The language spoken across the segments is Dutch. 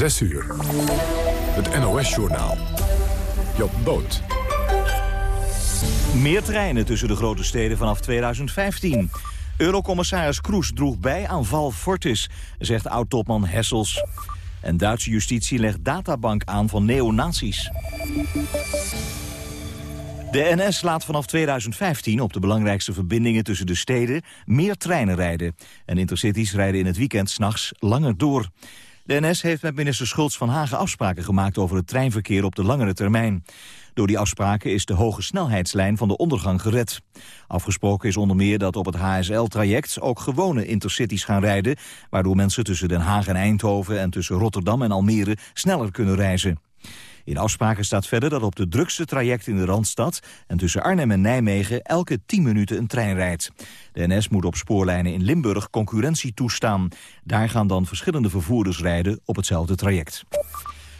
6 uur. Het NOS-journaal. Job Boot. Meer treinen tussen de grote steden vanaf 2015. Eurocommissaris Kroes droeg bij aan val Fortis, zegt oud-topman Hessels. En Duitse justitie legt databank aan van neonazies. De NS laat vanaf 2015 op de belangrijkste verbindingen tussen de steden meer treinen rijden. En intercities rijden in het weekend s'nachts langer door. De NS heeft met minister Schultz van Hagen afspraken gemaakt over het treinverkeer op de langere termijn. Door die afspraken is de hoge snelheidslijn van de ondergang gered. Afgesproken is onder meer dat op het HSL-traject ook gewone intercities gaan rijden, waardoor mensen tussen Den Haag en Eindhoven en tussen Rotterdam en Almere sneller kunnen reizen. In afspraken staat verder dat op de drukste traject in de Randstad... en tussen Arnhem en Nijmegen elke 10 minuten een trein rijdt. De NS moet op spoorlijnen in Limburg concurrentie toestaan. Daar gaan dan verschillende vervoerders rijden op hetzelfde traject.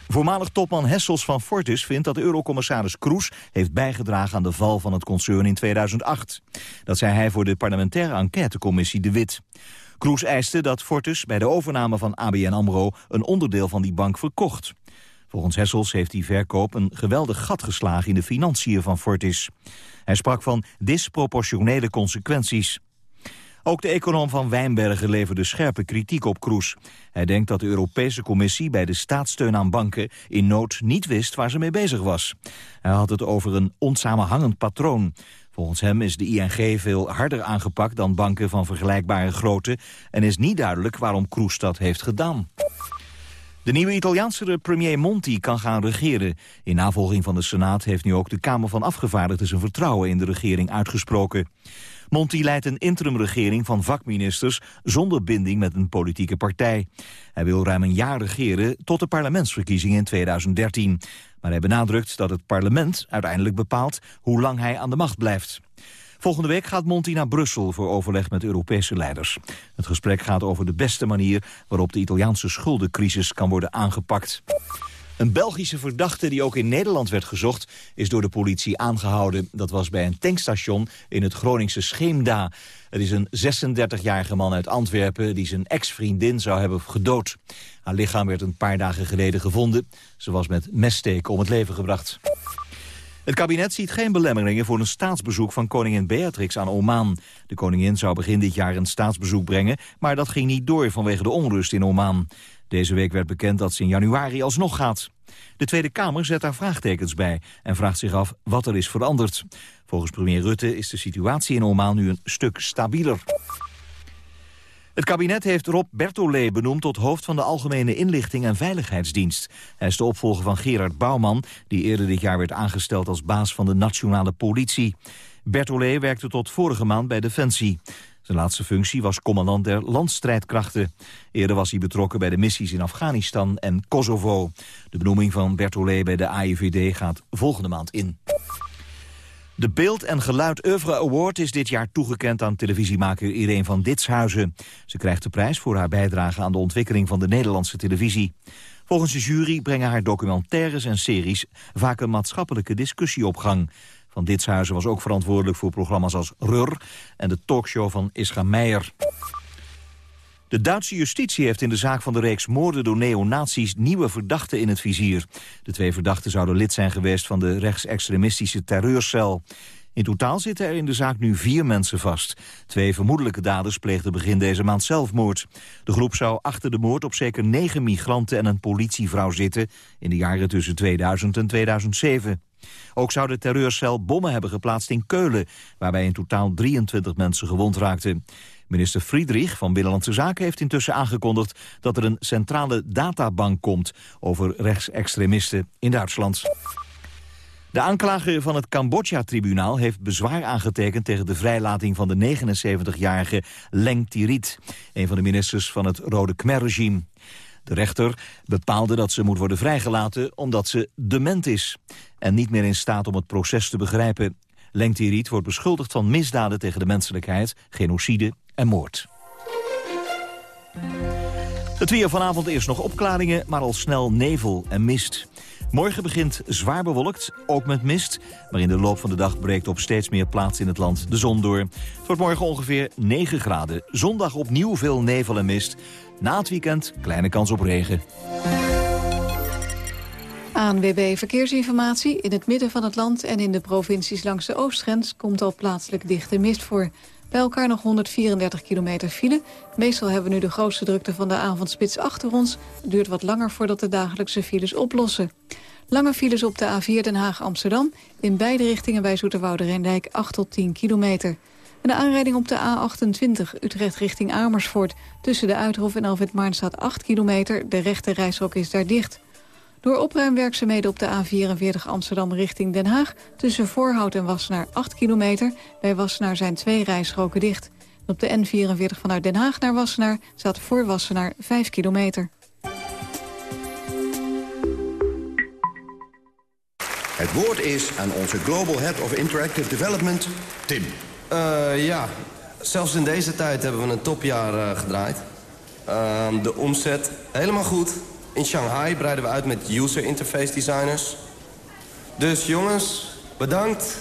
Voormalig topman Hessels van Fortis vindt dat eurocommissaris Kroes heeft bijgedragen aan de val van het concern in 2008. Dat zei hij voor de parlementaire enquêtecommissie De Wit. Kroes eiste dat Fortis bij de overname van ABN AMRO een onderdeel van die bank verkocht. Volgens Hessels heeft die verkoop een geweldig gat geslagen in de financiën van Fortis. Hij sprak van disproportionele consequenties. Ook de econoom van Wijnbergen leverde scherpe kritiek op Kroes. Hij denkt dat de Europese Commissie bij de staatssteun aan banken in nood niet wist waar ze mee bezig was. Hij had het over een onsamenhangend patroon. Volgens hem is de ING veel harder aangepakt dan banken van vergelijkbare grootte... en is niet duidelijk waarom Kroes dat heeft gedaan. De nieuwe Italiaanse premier Monti kan gaan regeren. In navolging van de Senaat heeft nu ook de Kamer van Afgevaardigden zijn vertrouwen in de regering uitgesproken. Monti leidt een interimregering van vakministers zonder binding met een politieke partij. Hij wil ruim een jaar regeren tot de parlementsverkiezingen in 2013. Maar hij benadrukt dat het parlement uiteindelijk bepaalt hoe lang hij aan de macht blijft. Volgende week gaat Monti naar Brussel voor overleg met Europese leiders. Het gesprek gaat over de beste manier waarop de Italiaanse schuldencrisis kan worden aangepakt. Een Belgische verdachte die ook in Nederland werd gezocht... is door de politie aangehouden. Dat was bij een tankstation in het Groningse Scheemda. Het is een 36-jarige man uit Antwerpen... die zijn ex-vriendin zou hebben gedood. Haar lichaam werd een paar dagen geleden gevonden. Ze was met messteken om het leven gebracht. Het kabinet ziet geen belemmeringen voor een staatsbezoek van koningin Beatrix aan Oman. De koningin zou begin dit jaar een staatsbezoek brengen, maar dat ging niet door vanwege de onrust in Oman. Deze week werd bekend dat ze in januari alsnog gaat. De Tweede Kamer zet daar vraagtekens bij en vraagt zich af wat er is veranderd. Volgens premier Rutte is de situatie in Oman nu een stuk stabieler. Het kabinet heeft Rob Bertolet benoemd tot hoofd van de Algemene Inlichting en Veiligheidsdienst. Hij is de opvolger van Gerard Bouwman, die eerder dit jaar werd aangesteld als baas van de Nationale Politie. Bertolet werkte tot vorige maand bij Defensie. Zijn laatste functie was commandant der landstrijdkrachten. Eerder was hij betrokken bij de missies in Afghanistan en Kosovo. De benoeming van Bertolet bij de AIVD gaat volgende maand in. De Beeld en Geluid Oeuvre Award is dit jaar toegekend aan televisiemaker Irene van Ditshuizen. Ze krijgt de prijs voor haar bijdrage aan de ontwikkeling van de Nederlandse televisie. Volgens de jury brengen haar documentaires en series vaak een maatschappelijke discussie op gang. Van Ditshuizen was ook verantwoordelijk voor programma's als Rur en de talkshow van Ischa Meijer. De Duitse justitie heeft in de zaak van de reeks moorden door neonazies nieuwe verdachten in het vizier. De twee verdachten zouden lid zijn geweest van de rechtsextremistische terreurcel. In totaal zitten er in de zaak nu vier mensen vast. Twee vermoedelijke daders pleegden begin deze maand zelfmoord. De groep zou achter de moord op zeker negen migranten en een politievrouw zitten... in de jaren tussen 2000 en 2007. Ook zou de terreurcel bommen hebben geplaatst in Keulen... waarbij in totaal 23 mensen gewond raakten. Minister Friedrich van Binnenlandse Zaken heeft intussen aangekondigd... dat er een centrale databank komt over rechtsextremisten in Duitsland. De aanklager van het Cambodja-tribunaal heeft bezwaar aangetekend... tegen de vrijlating van de 79-jarige Leng Tirit... een van de ministers van het Rode Khmer-regime. De rechter bepaalde dat ze moet worden vrijgelaten omdat ze dement is... en niet meer in staat om het proces te begrijpen. Leng Tirit wordt beschuldigd van misdaden tegen de menselijkheid, genocide en moord. Het weer vanavond eerst nog opklaringen, maar al snel nevel en mist. Morgen begint zwaar bewolkt, ook met mist. Maar in de loop van de dag breekt op steeds meer plaatsen in het land de zon door. Het wordt morgen ongeveer 9 graden. Zondag opnieuw veel nevel en mist. Na het weekend kleine kans op regen. ANWB Verkeersinformatie. In het midden van het land en in de provincies langs de oostgrens... komt al plaatselijk dichte mist voor. Bij elkaar nog 134 kilometer file. Meestal hebben we nu de grootste drukte van de avondspits achter ons. Het duurt wat langer voordat de dagelijkse files oplossen. Lange files op de A4 Den Haag-Amsterdam. In beide richtingen bij Zoeterwoude Rijndijk 8 tot 10 kilometer. En de aanrijding op de A28 Utrecht richting Amersfoort. Tussen de Uithof en Alfred Maarn staat 8 kilometer. De rechte reishok is daar dicht. Door opruimwerkzaamheden op de A44 Amsterdam richting Den Haag... tussen Voorhout en Wassenaar 8 kilometer. Bij Wassenaar zijn twee rijstroken dicht. op de N44 vanuit Den Haag naar Wassenaar... staat voor Wassenaar 5 kilometer. Het woord is aan onze Global Head of Interactive Development, Tim. Uh, ja, zelfs in deze tijd hebben we een topjaar uh, gedraaid. Uh, de omzet helemaal goed. In Shanghai breiden we uit met user interface designers. Dus jongens, bedankt.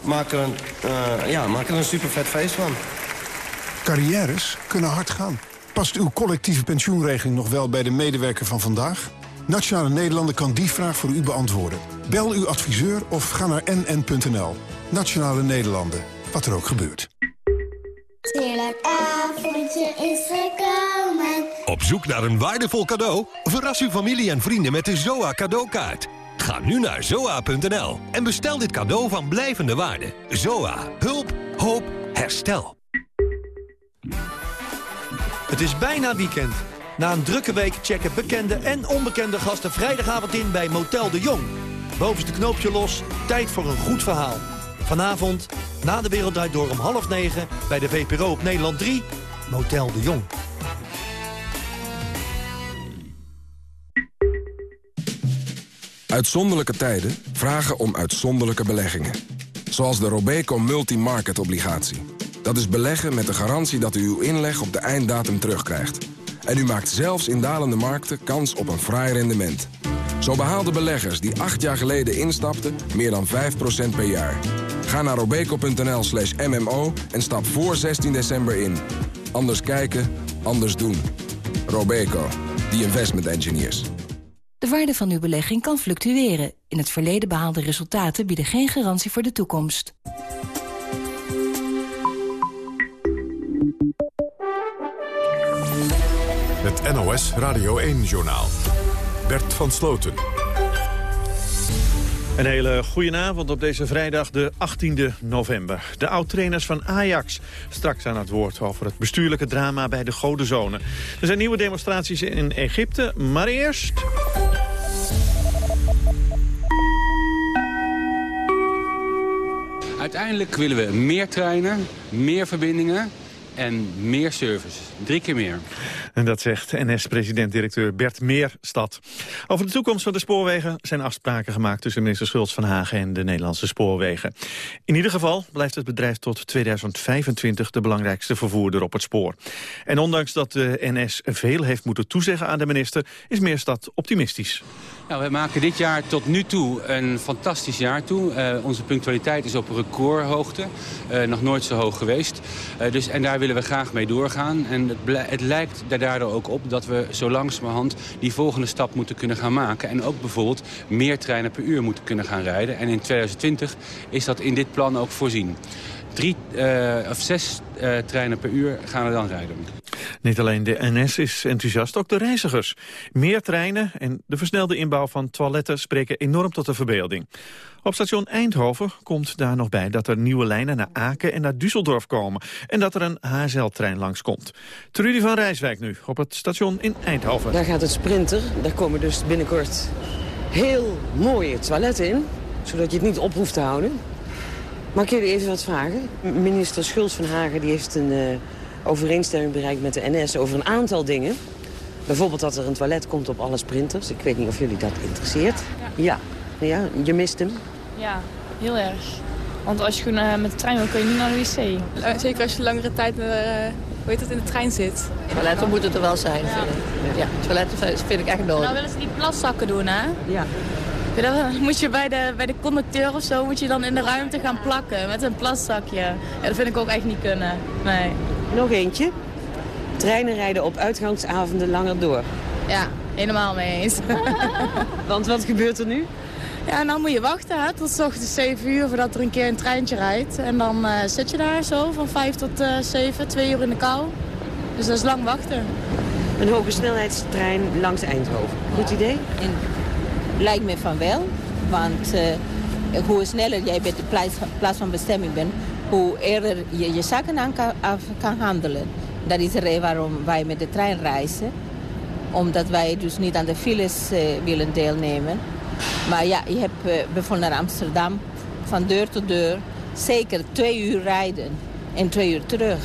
Maak er een, uh, ja, maak er een super vet feest van. Carrières kunnen hard gaan. Past uw collectieve pensioenregeling nog wel bij de medewerker van vandaag? Nationale Nederlanden kan die vraag voor u beantwoorden. Bel uw adviseur of ga naar nn.nl. Nationale Nederlanden, wat er ook gebeurt. Is gekomen. Op zoek naar een waardevol cadeau? Verras uw familie en vrienden met de ZOA cadeaukaart. Ga nu naar zoa.nl en bestel dit cadeau van blijvende waarde. ZOA. Hulp. Hoop. Herstel. Het is bijna weekend. Na een drukke week checken bekende en onbekende gasten vrijdagavond in bij Motel de Jong. Bovenste knoopje los, tijd voor een goed verhaal. Vanavond, na de Wereld Draait Door om half negen... bij de VPRO op Nederland 3, Motel de Jong. Uitzonderlijke tijden vragen om uitzonderlijke beleggingen. Zoals de Robeco Multi-Market Obligatie. Dat is beleggen met de garantie dat u uw inleg op de einddatum terugkrijgt. En u maakt zelfs in dalende markten kans op een fraai rendement. Zo behaalden beleggers die acht jaar geleden instapten meer dan 5% per jaar. Ga naar robeco.nl slash mmo en stap voor 16 december in. Anders kijken, anders doen. Robeco, the investment engineers. De waarde van uw belegging kan fluctueren. In het verleden behaalde resultaten bieden geen garantie voor de toekomst. Het NOS Radio 1-journaal. Bert van Sloten. Een hele goede avond op deze vrijdag, de 18e november. De oud-trainers van Ajax straks aan het woord over het bestuurlijke drama bij de Godenzone. Er zijn nieuwe demonstraties in Egypte, maar eerst... Uiteindelijk willen we meer treinen, meer verbindingen en meer service. Drie keer meer. En dat zegt NS-president-directeur Bert Meerstad. Over de toekomst van de spoorwegen zijn afspraken gemaakt... tussen minister Schultz van Hagen en de Nederlandse spoorwegen. In ieder geval blijft het bedrijf tot 2025 de belangrijkste vervoerder op het spoor. En ondanks dat de NS veel heeft moeten toezeggen aan de minister... is Meerstad optimistisch. Nou, we maken dit jaar tot nu toe een fantastisch jaar toe. Uh, onze punctualiteit is op recordhoogte. Uh, nog nooit zo hoog geweest. Uh, dus, en daar willen we graag mee doorgaan. En het, het lijkt daar daardoor ook op dat we zo langzamerhand die volgende stap moeten kunnen gaan maken. En ook bijvoorbeeld meer treinen per uur moeten kunnen gaan rijden. En in 2020 is dat in dit plan ook voorzien. Drie of zes treinen per uur gaan we dan rijden. Niet alleen de NS is enthousiast, ook de reizigers. Meer treinen en de versnelde inbouw van toiletten spreken enorm tot de verbeelding. Op station Eindhoven komt daar nog bij dat er nieuwe lijnen naar Aken en naar Düsseldorf komen. En dat er een HSL-trein langskomt. Trudy van Rijswijk nu op het station in Eindhoven. Daar gaat het sprinter. Daar komen dus binnenkort heel mooie toiletten in. Zodat je het niet op hoeft te houden. Mag ik jullie even wat vragen? Minister Schulz van Hagen die heeft een... Uh, overeenstemming bereikt met de NS over een aantal dingen. Bijvoorbeeld dat er een toilet komt op alle sprinters. Ik weet niet of jullie dat interesseert. Ja. Ja, ja je mist hem? Ja, heel erg. Want als je gewoon uh, met de trein wil, kun je niet naar de wc. Eh, zeker als je langere tijd uh, hoe heet het, in de trein zit. Toiletten moeten er wel zijn, ja. vind ik. Ja, toiletten vind ik echt nodig. Nou willen ze die plaszakken doen, hè? Ja. Dan moet je bij de, bij de conducteur of zo moet je dan in de ruimte gaan plakken met een plaszakje. Ja, dat vind ik ook echt niet kunnen. Nee. Nog eentje. Treinen rijden op uitgangsavonden langer door. Ja, helemaal mee eens. Want wat gebeurt er nu? Ja, dan moet je wachten hè, tot 's ochtends 7 uur voordat er een keer een treintje rijdt. En dan eh, zit je daar zo van 5 tot uh, 7, 2 uur in de kou. Dus dat is lang wachten. Een hoge snelheidstrein langs Eindhoven. Goed idee? Lijkt me van wel. Want uh, hoe sneller jij bij de plaats, plaats, van bestemming bent... hoe eerder je je zaken aan kan, af kan handelen. Dat is de reden waarom wij met de trein reizen. Omdat wij dus niet aan de files uh, willen deelnemen. Maar ja, je hebt uh, bijvoorbeeld naar Amsterdam, van deur tot deur, zeker twee uur rijden en twee uur terug.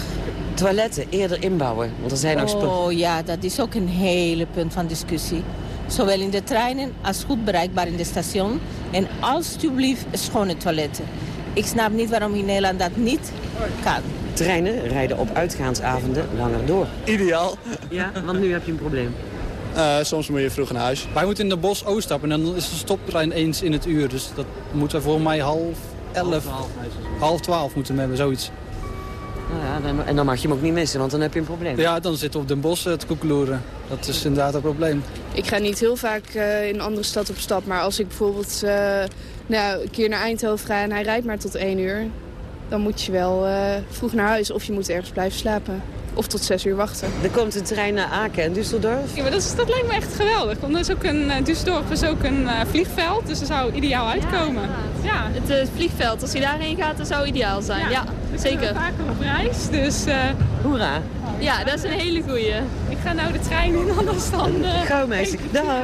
Toiletten eerder inbouwen, want er zijn ook... Oh ja, dat is ook een hele punt van discussie. Zowel in de treinen als goed bereikbaar in de station. En alsjeblieft schone toiletten. Ik snap niet waarom in Nederland dat niet kan. Treinen rijden op uitgaansavonden langer door. Ideaal. Ja, want nu heb je een probleem. Uh, soms moet je vroeg naar huis. Wij moeten in de bos Oost stappen en dan is de stopptrein eens in het uur. Dus dat moeten we voor mij half elf, half, twaalf moeten we hebben, zoiets. Nou ja, en dan mag je hem ook niet missen, want dan heb je een probleem. Ja, dan zitten we op Den Bosch te koekeloeren. Dat is inderdaad een probleem. Ik ga niet heel vaak uh, in een andere stad op stap. Maar als ik bijvoorbeeld uh, nou, een keer naar Eindhoven ga en hij rijdt maar tot één uur... dan moet je wel uh, vroeg naar huis of je moet ergens blijven slapen. Of tot zes uur wachten. Er komt een trein naar Aken en Düsseldorf. Ja, maar dat, is, dat lijkt me echt geweldig. Want is ook een, uh, Düsseldorf is ook een uh, vliegveld, dus dat zou ideaal uitkomen. Ja, ja. Het uh, vliegveld, als hij daarheen gaat, dat zou ideaal zijn. Ja, ja zeker. vaak op reis, dus... Hoera. Ja, dat is een hele goeie. Ik ga nou de trein in, anders dan... Gauw meisje, dag.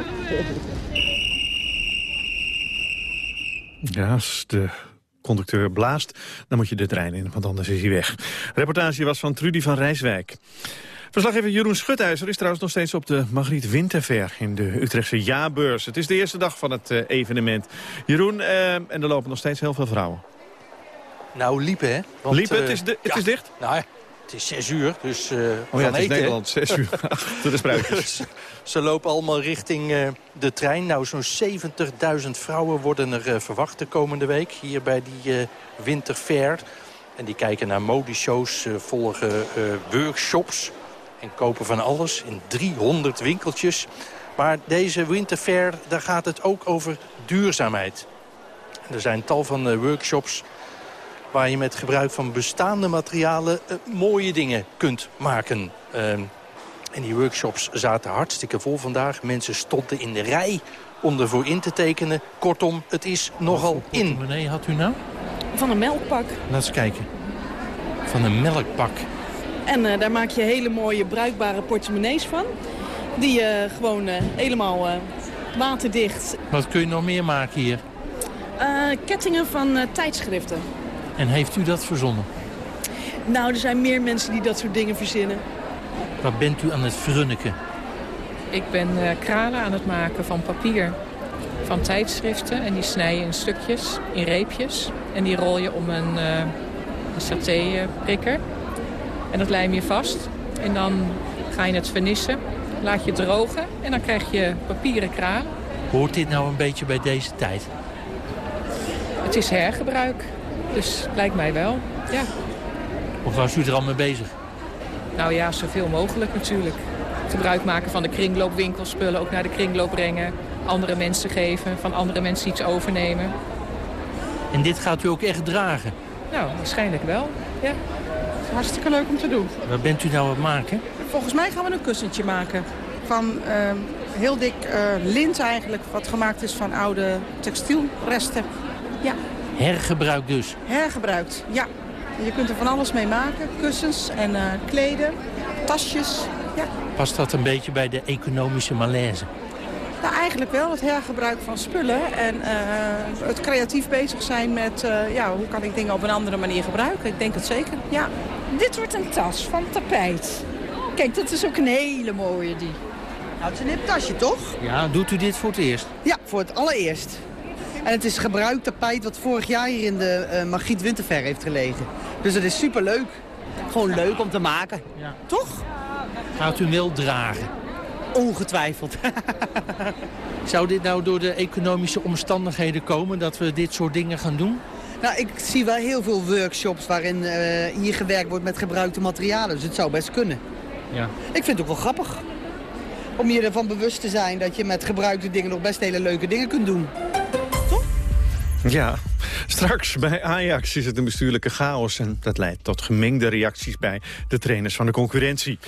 Ja, de conducteur blaast, dan moet je de trein in, want anders is hij weg. reportage was van Trudy van Rijswijk. Verslaggever Jeroen Schutijzer is trouwens nog steeds op de Margriet Winterver in de Utrechtse jaarbeurs. Het is de eerste dag van het uh, evenement. Jeroen, uh, en er lopen nog steeds heel veel vrouwen. Nou, liepen hè? Want, liepen, het, is, de, het ja, is dicht? Nou, het is zes uur, dus uh, oh ja, het is eten. Nederland, zes uur achter de spruitjes. Ze lopen allemaal richting uh, de trein. Nou, zo'n 70.000 vrouwen worden er uh, verwacht de komende week. Hier bij die Winterfair. En die kijken naar modeshows, volgen workshops. En kopen van alles in 300 winkeltjes. Maar deze Winterfair, daar gaat het ook over duurzaamheid. En er zijn tal van workshops waar je met gebruik van bestaande materialen uh, mooie dingen kunt maken. Uh, en die workshops zaten hartstikke vol vandaag. Mensen stonden in de rij om ervoor in te tekenen. Kortom, het is nogal in. Wat had u nou? Van een melkpak. Laat eens kijken. Van een melkpak. En uh, daar maak je hele mooie bruikbare portemonnees van. Die je uh, gewoon uh, helemaal waterdicht... Wat kun je nog meer maken hier? kettingen van tijdschriften. En heeft u dat verzonnen? Nou, er zijn meer mensen die dat soort dingen verzinnen. Wat bent u aan het verrunneken? Ik ben uh, kralen aan het maken van papier. Van tijdschriften. En die snij je in stukjes, in reepjes. En die rol je om een, uh, een saté-prikker. En dat lijm je vast. En dan ga je het vernissen. Laat je drogen. En dan krijg je papieren kralen. Hoort dit nou een beetje bij deze tijd? Het is hergebruik. Dus lijkt mij wel, ja. Of was u er al mee bezig? Nou ja, zoveel mogelijk natuurlijk. Gebruik maken van de kringloopwinkelspullen, ook naar de kringloop brengen. Andere mensen geven, van andere mensen iets overnemen. En dit gaat u ook echt dragen? Nou, waarschijnlijk wel, ja. Hartstikke leuk om te doen. Wat bent u nou aan het maken? Volgens mij gaan we een kussentje maken. Van uh, heel dik uh, lint eigenlijk, wat gemaakt is van oude textielresten. Ja. Hergebruik dus? Hergebruikt, ja. Je kunt er van alles mee maken. Kussens en uh, kleden, tasjes. Ja. Past dat een beetje bij de economische malaise? Nou, eigenlijk wel. Het hergebruik van spullen. En uh, het creatief bezig zijn met uh, ja, hoe kan ik dingen op een andere manier gebruiken. Ik denk het zeker, ja. Dit wordt een tas van tapijt. Kijk, dat is ook een hele mooie die. Nou, het is een hip tasje, toch? Ja, doet u dit voor het eerst? Ja, voor het allereerst. En het is gebruikt tapijt wat vorig jaar hier in de uh, Margriet Winterver heeft gelegen. Dus het is super leuk. Gewoon leuk om te maken. Ja. Toch? Gaat u wel dragen? Ongetwijfeld. Zou dit nou door de economische omstandigheden komen dat we dit soort dingen gaan doen? Nou, ik zie wel heel veel workshops waarin uh, hier gewerkt wordt met gebruikte materialen. Dus het zou best kunnen. Ja. Ik vind het ook wel grappig. om je ervan bewust te zijn dat je met gebruikte dingen nog best hele leuke dingen kunt doen. Ja, straks bij Ajax is het een bestuurlijke chaos... en dat leidt tot gemengde reacties bij de trainers van de concurrentie.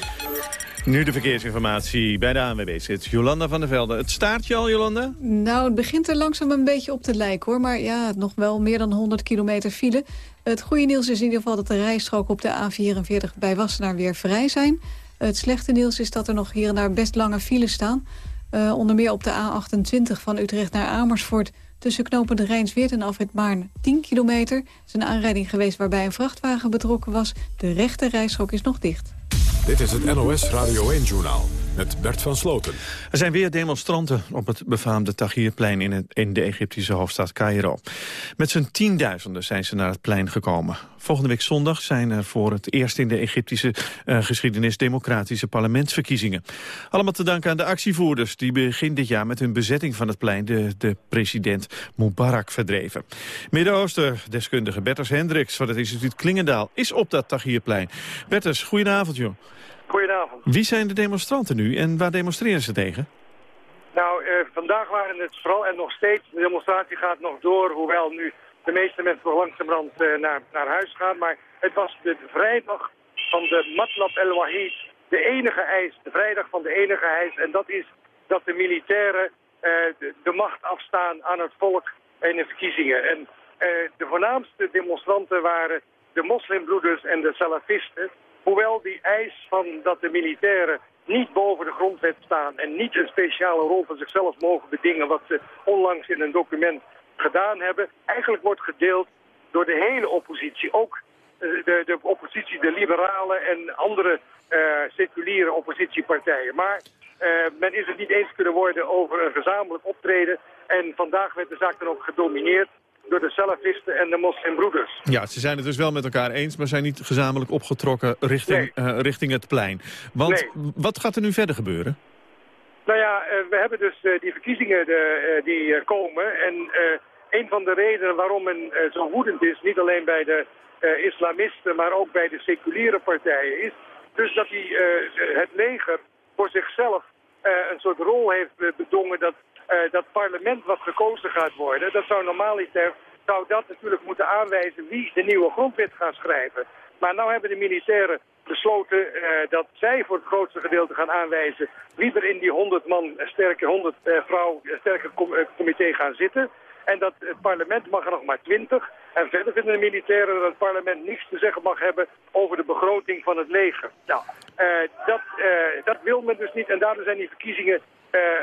Nu de verkeersinformatie bij de ANWB zit Jolanda van der Velde. Het staartje al, Jolanda? Nou, het begint er langzaam een beetje op te lijken, hoor. Maar ja, nog wel meer dan 100 kilometer file. Het goede nieuws is in ieder geval dat de rijstroken op de A44 bij Wassenaar weer vrij zijn. Het slechte nieuws is dat er nog hier en daar best lange files staan. Uh, onder meer op de A28 van Utrecht naar Amersfoort... tussen knopen de Rijnsweert en Afrit Maarn 10 kilometer. Er is een aanrijding geweest waarbij een vrachtwagen betrokken was. De rechte rijstrook is nog dicht. Dit is het NOS Radio 1-journaal met Bert van Sloten. Er zijn weer demonstranten op het befaamde Tahrirplein in, in de Egyptische hoofdstad Cairo. Met z'n tienduizenden zijn ze naar het plein gekomen. Volgende week zondag zijn er voor het eerst in de Egyptische uh, geschiedenis democratische parlementsverkiezingen. Allemaal te danken aan de actievoerders die begin dit jaar met hun bezetting van het plein de, de president Mubarak verdreven. Midden-Oosten deskundige Berters Hendricks van het instituut Klingendaal is op dat Tahrirplein. Berters, goedenavond joh. Goedenavond. Wie zijn de demonstranten nu en waar demonstreren ze tegen? Nou, eh, vandaag waren het vooral en nog steeds, de demonstratie gaat nog door, hoewel nu de meeste mensen nog langzamerhand uh, naar, naar huis gaan. Maar het was de vrijdag van de Matlab El Wahid, de enige eis, de vrijdag van de enige eis. En dat is dat de militairen uh, de, de, macht afstaan aan het volk in de verkiezingen. En uh, de voornaamste demonstranten waren de moslimbroeders en de salafisten. Hoewel die eis van dat de militairen niet boven de grondwet staan en niet een speciale rol van zichzelf mogen bedingen, wat ze onlangs in een document gedaan hebben, eigenlijk wordt gedeeld door de hele oppositie. Ook de, de oppositie, de liberalen en andere uh, seculiere oppositiepartijen. Maar uh, men is het niet eens kunnen worden over een gezamenlijk optreden. En vandaag werd de zaak dan ook gedomineerd door de salafisten en de moslimbroeders. Ja, ze zijn het dus wel met elkaar eens, maar zijn niet gezamenlijk opgetrokken richting, nee. uh, richting het plein. Want nee. wat gaat er nu verder gebeuren? Nou ja, uh, we hebben dus uh, die verkiezingen de, die komen. En een van de redenen waarom men zo woedend is, niet alleen bij de islamisten, maar ook bij de seculiere partijen, is dus dat die, het leger voor zichzelf een soort rol heeft bedongen dat dat parlement wat gekozen gaat worden, dat zou normaliter, zou dat natuurlijk moeten aanwijzen wie de nieuwe grondwet gaat schrijven. Maar nu hebben de militairen besloten uh, dat zij voor het grootste gedeelte gaan aanwijzen wie er in die 100 man sterke, 100 uh, vrouw sterke com comité gaan zitten. En dat het parlement mag er nog maar 20. En verder vinden de militairen dat het parlement niets te zeggen mag hebben over de begroting van het leger. Nou, dat, dat wil men dus niet. En daardoor zijn die verkiezingen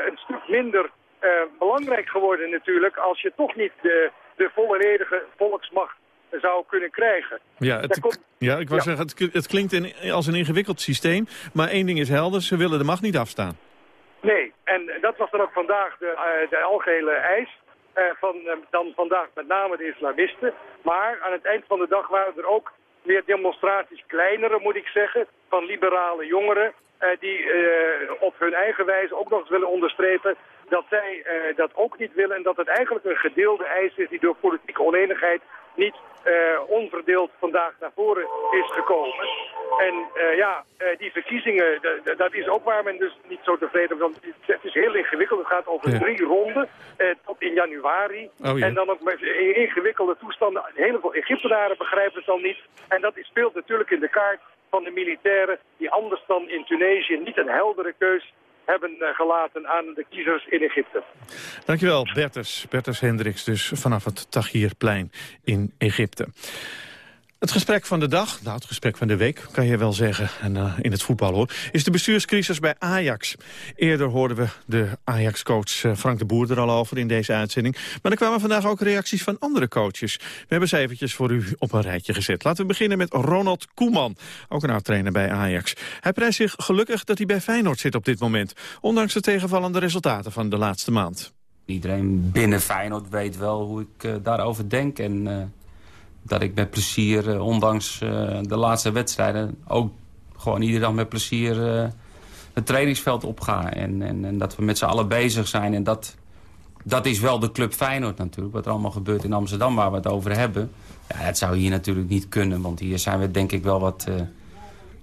een stuk minder uh, belangrijk geworden natuurlijk als je toch niet de, de volledige volksmacht zou kunnen krijgen. Ja, het, komt, ja ik wou ja. zeggen, het, het klinkt in, als een ingewikkeld systeem, maar één ding is helder, ze willen de macht niet afstaan. Nee, en dat was dan ook vandaag de, uh, de algehele eis. Uh, van dan vandaag met name de islamisten. Maar aan het eind van de dag waren er ook weer demonstraties, kleinere moet ik zeggen, van liberale jongeren. die op hun eigen wijze ook nog eens willen onderstrepen dat zij uh, dat ook niet willen en dat het eigenlijk een gedeelde eis is die door politieke oneenigheid niet uh, onverdeeld vandaag naar voren is gekomen. En uh, ja, die verkiezingen, dat is ook waar men dus niet zo tevreden is. Want het is heel ingewikkeld. Het gaat over ja. drie ronden tot in januari. Oh, ja. En dan ook met ingewikkelde toestanden. Een heleboel Egyptenaren begrijpen het dan niet. En dat speelt natuurlijk in de kaart van de militairen die anders dan in Tunesië niet een heldere keus hebben gelaten aan de kiezers in Egypte. Dankjewel, Bertus. Bertus Hendricks dus vanaf het Tahrirplein in Egypte. Het gesprek van de dag, nou het gesprek van de week, kan je wel zeggen, en, uh, in het voetbal hoor, is de bestuurscrisis bij Ajax. Eerder hoorden we de Ajax-coach uh, Frank de Boer er al over in deze uitzending. Maar er kwamen vandaag ook reacties van andere coaches. We hebben ze eventjes voor u op een rijtje gezet. Laten we beginnen met Ronald Koeman, ook een oud-trainer bij Ajax. Hij prijst zich gelukkig dat hij bij Feyenoord zit op dit moment, ondanks de tegenvallende resultaten van de laatste maand. Iedereen binnen Feyenoord weet wel hoe ik uh, daarover denk en dat ik met plezier, uh, ondanks uh, de laatste wedstrijden... ook gewoon iedere dag met plezier uh, het trainingsveld opga. En, en, en dat we met z'n allen bezig zijn. En dat, dat is wel de club Feyenoord natuurlijk. Wat er allemaal gebeurt in Amsterdam waar we het over hebben. Ja, dat zou hier natuurlijk niet kunnen. Want hier zijn we denk ik wel wat,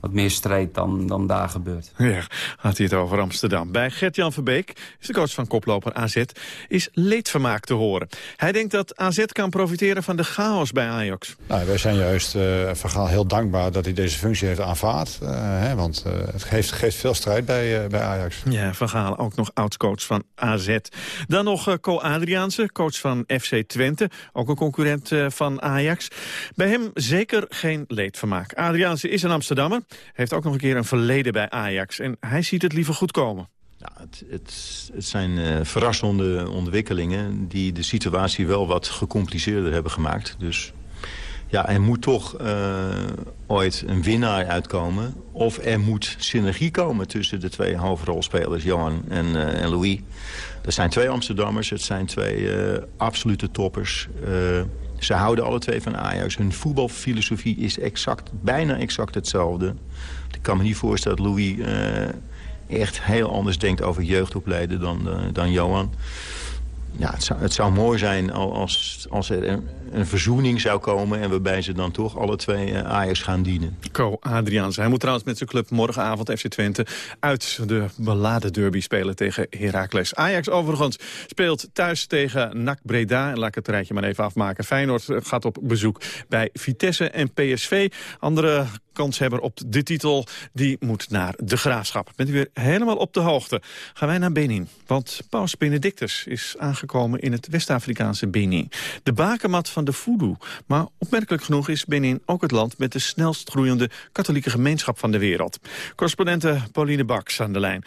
wat meer strijd dan, dan daar gebeurt. Ja, had hij het over Amsterdam. Bij Gert-Jan Verbeek, is de coach van koploper AZ, is leedvermaak te horen. Hij denkt dat AZ kan profiteren van de chaos bij Ajax. Nou, wij zijn juist uh, Vergaal heel dankbaar dat hij deze functie heeft aanvaard. Uh, hè, want uh, het geeft, geeft veel strijd bij, bij Ajax. Ja, Vergaal ook nog oud-coach van AZ. Dan nog Co Adriaanse, coach van FC Twente. Ook een concurrent van Ajax. Bij hem zeker geen leedvermaak. Adriaanse is een Amsterdammer. Heeft ook nog een keer een verleden bij Ajax. En hij ziet het liever goed komen. Het, het, het zijn uh, verrassende ontwikkelingen... die de situatie wel wat gecompliceerder hebben gemaakt. Dus ja, er moet toch uh, ooit een winnaar uitkomen. Of er moet synergie komen tussen de twee hoofdrolspelers, Johan en, uh, en Louis. Dat zijn twee Amsterdammers, het zijn twee absolute toppers... Ze houden alle twee van Ajax. Hun voetbalfilosofie is exact, bijna exact hetzelfde. Ik kan me niet voorstellen dat Louis uh, echt heel anders denkt over jeugdopleiden dan, uh, dan Johan ja, het, zou, het zou mooi zijn als, als er een, verzoening zou komen... en waarbij ze dan toch alle twee uh, Ajax gaan dienen. Co Adriaans. Hij moet trouwens met zijn club morgenavond FC Twente... uit de beladen derby spelen tegen Heracles. Ajax overigens speelt thuis tegen NAC Breda. Laat ik het rijtje maar even afmaken. Feyenoord gaat op bezoek bij Vitesse en PSV. Andere kanshebber op de titel, die moet naar de Graafschap. Bent u weer helemaal op de hoogte. Gaan wij naar Benin, want Paus Benedictus is aangekomen in het West-Afrikaanse Benin. De bakermat van de voodoo. Maar opmerkelijk genoeg is Benin ook het land met de snelst groeiende katholieke gemeenschap van de wereld. Correspondente Pauline Baks aan de lijn.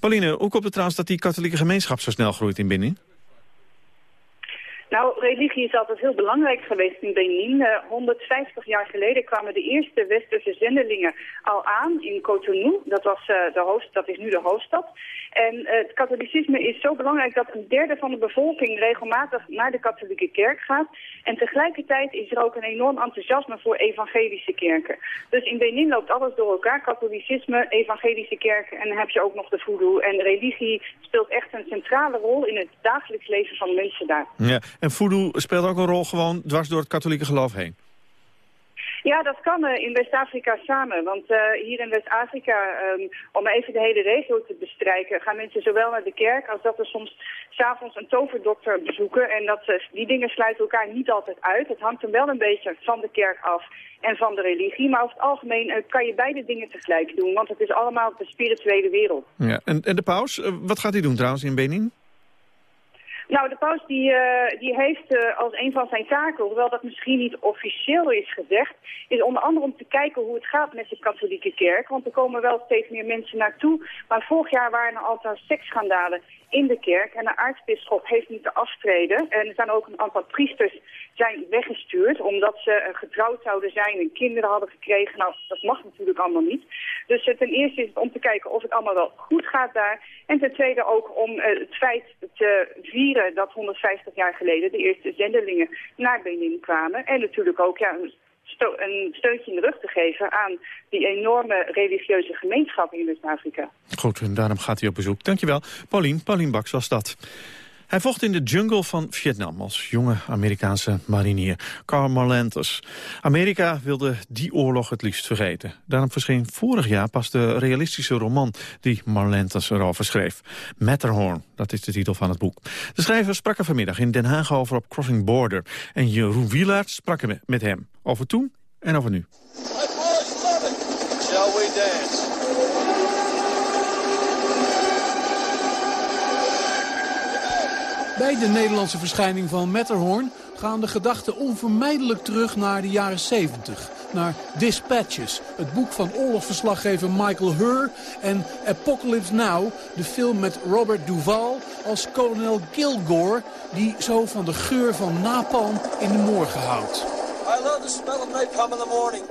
Pauline, hoe komt het trouwens dat die katholieke gemeenschap zo snel groeit in Benin? Nou, religie is altijd heel belangrijk geweest in Benin. Uh, 150 jaar geleden kwamen de eerste westerse zendelingen al aan in Cotonou. Dat, was, uh, de hoofd, dat is nu de hoofdstad. En uh, het katholicisme is zo belangrijk dat een derde van de bevolking regelmatig naar de katholieke kerk gaat. En tegelijkertijd is er ook een enorm enthousiasme voor evangelische kerken. Dus in Benin loopt alles door elkaar. Katholicisme, evangelische kerken en dan heb je ook nog de voodoo. En religie speelt echt een centrale rol in het dagelijks leven van mensen daar. Ja, en voodoo speelt ook een rol gewoon dwars door het katholieke geloof heen? Ja, dat kan uh, in West-Afrika samen. Want uh, hier in West-Afrika, um, om even de hele regio te bestrijken... gaan mensen zowel naar de kerk als dat we soms s'avonds een toverdokter bezoeken. En dat, uh, die dingen sluiten elkaar niet altijd uit. Het hangt er wel een beetje van de kerk af en van de religie. Maar over het algemeen kan je beide dingen tegelijk doen. Want het is allemaal de spirituele wereld. Ja, en, en de paus, wat gaat hij doen trouwens in Benin? Nou, de paus die, uh, die heeft uh, als een van zijn taken, hoewel dat misschien niet officieel is gezegd, is onder andere om te kijken hoe het gaat met de katholieke kerk. Want er komen wel steeds meer mensen naartoe. Maar vorig jaar waren er altijd seksschandalen in de kerk. En de aartsbisschop heeft moeten aftreden. En er zijn ook een aantal priesters zijn weggestuurd omdat ze uh, getrouwd zouden zijn en kinderen hadden gekregen. Nou, dat mag natuurlijk allemaal niet. Dus uh, ten eerste is het om te kijken of het allemaal wel goed gaat daar. En ten tweede ook om uh, het feit te vieren dat 150 jaar geleden de eerste zendelingen naar Benin kwamen. En natuurlijk ook ja, steuntje in de rug te geven aan die enorme religieuze gemeenschap in West-Afrika. Goed, en daarom gaat hij op bezoek. Dankjewel. Paulien, Paulien Baks was dat. Hij vocht in de jungle van Vietnam als jonge Amerikaanse marinier, Carl Marlantes. Amerika wilde die oorlog het liefst vergeten. Daarom verscheen vorig jaar pas de realistische roman die Marlantes erover schreef. Matterhorn, dat is de titel van het boek. De schrijver sprak er vanmiddag in Den Haag over op Crossing Border. En Jeroen Wielaert sprak met hem over toen en over nu. Shall we dance? Bij de Nederlandse verschijning van Matterhorn gaan de gedachten onvermijdelijk terug naar de jaren 70. Naar Dispatches, het boek van oorlogsverslaggever Michael Hur... en Apocalypse Now, de film met Robert Duval als kolonel Kilgore... die zo van de geur van napalm in de morgen houdt. I love the smell of napalm in the morning.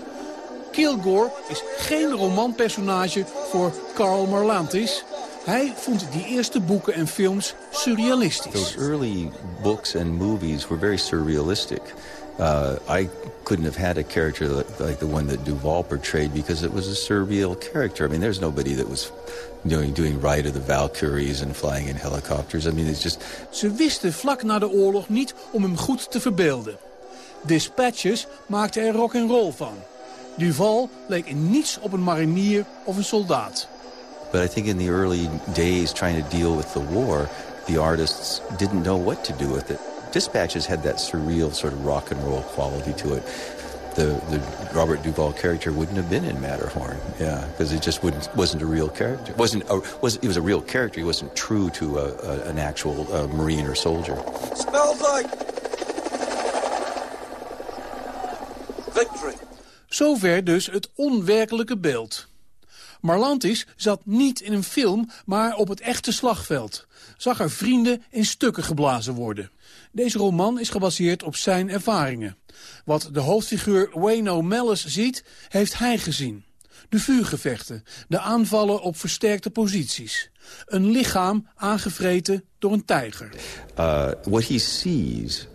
Kilgore is geen romanpersonage voor Carl Marlantis... Hij vond die eerste boeken en films surrealistisch. Those early books and movies were very surrealistic. Uh, I couldn't have had a character like the one that Duval portrayed because it was a surreal character. I mean, there's nobody that was doing, doing Ride of the Valkyries and flying in helicopters. I mean, it's just... Ze wisten vlak na de oorlog niet om hem goed te verbeelden. Dispatches maakte er rock and roll van. Duval leek in niets op een marinier of een soldaat. But I think in the early days trying to deal with the war, the artists didn't know what to do with it. Dispatches had that surreal sort of rock and roll quality to it. The, the Robert Duvall character wouldn't have been in Matterhorn, yeah, because it just wouldn't, wasn't a real character. wasn't a, was He was a real character. He wasn't true to a, a, an actual uh, Marine or soldier. Smells like victory. Zover dus het onwerkelijke beeld. Marlantis zat niet in een film, maar op het echte slagveld. Zag er vrienden in stukken geblazen worden. Deze roman is gebaseerd op zijn ervaringen. Wat de hoofdfiguur Wayne O'Malley ziet, heeft hij gezien. De vuurgevechten, de aanvallen op versterkte posities. Een lichaam aangevreten door een tijger. Uh, what he sees,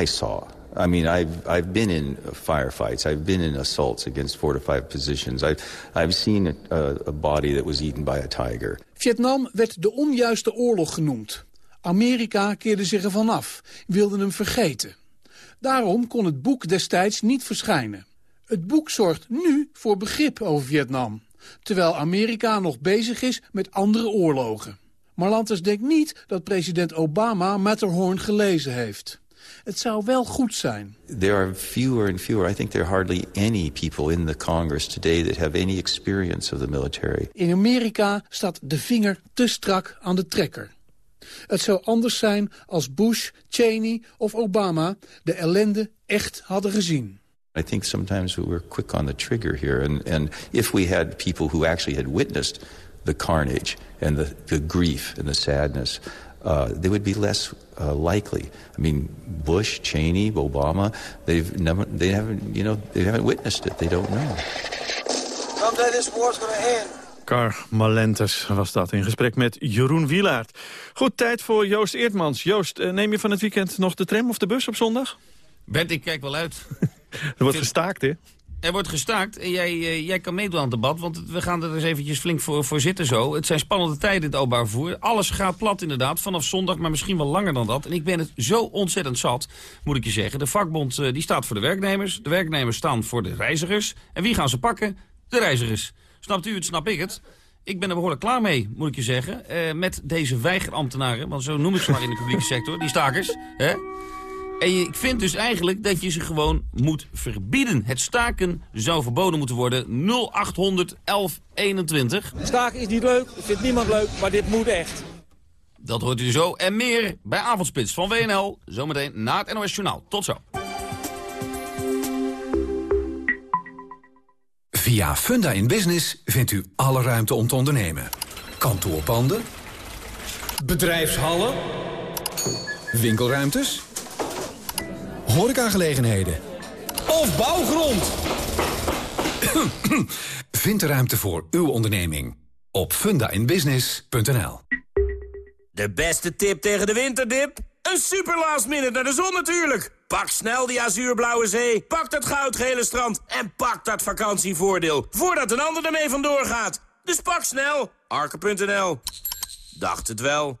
I saw. I mean, I've, I've been in firefights. I've been in assaults against fortified positions. I've, I've seen a, a body that was eaten by a tiger. Vietnam werd de onjuiste oorlog genoemd. Amerika keerde zich ervan af, wilde hem vergeten. Daarom kon het boek destijds niet verschijnen. Het boek zorgt nu voor begrip over Vietnam, terwijl Amerika nog bezig is met andere oorlogen. Maar Lantes denkt niet dat president Obama Matterhorn gelezen heeft. Het zou wel goed zijn. There are fewer and fewer. I think there are hardly any people in the Congress today that have any experience of the military. In Amerika staat de vinger te strak aan de trekker. Het zou anders zijn als Bush, Cheney of Obama de ellende echt hadden gezien. I think sometimes we're quick on the trigger here. And, and if we had people who actually had witnessed the carnage and the, the grief and the sadness, uh, they would be less uh, likely. I mean, Bush, Cheney, Obama, they've never, they haven't, you know, they haven't witnessed it. They don't know. Someday this war's gonna end. Car Malentes was dat in gesprek met Jeroen Wielaert. Goed, tijd voor Joost Eertmans. Joost, eh, neem je van het weekend nog de tram of de bus op zondag? Bent, ik kijk wel uit. er wordt gestaakt, hè? Er wordt gestaakt en jij, eh, jij kan meedoen aan het debat, want we gaan er eens eventjes flink voor, zitten zo. Het zijn spannende tijden in het openbaar vervoer. Alles gaat plat inderdaad, vanaf zondag, maar misschien wel langer dan dat. En ik ben het zo ontzettend zat, moet ik je zeggen. De vakbond eh, die staat voor de werknemers, de werknemers staan voor de reizigers. En wie gaan ze pakken? De reizigers. Snapt u het, snap ik het. Ik ben er behoorlijk klaar mee, moet ik je zeggen. Uh, met deze weigerambtenaren, want zo noem ik ze maar in de publieke sector, die stakers. Hè? En ik vind dus eigenlijk dat je ze gewoon moet verbieden. Het staken zou verboden moeten worden. 0800 1121. Staken is niet leuk, vindt niemand leuk, maar dit moet echt. Dat hoort u zo en meer bij Avondspits van WNL. Zometeen na het NOS Journaal. Tot zo. Via Funda in Business vindt u alle ruimte om te ondernemen. Kantoorpanden. Bedrijfshallen. Winkelruimtes. Horecagelegenheden. Of bouwgrond. Vind de ruimte voor uw onderneming op fundainbusiness.nl. De beste tip tegen de winterdip? Een super last minute naar de zon natuurlijk. Pak snel die azuurblauwe zee, pak dat goudgele strand... en pak dat vakantievoordeel, voordat een ander ermee vandoor gaat. Dus pak snel, arke.nl. Dacht het wel.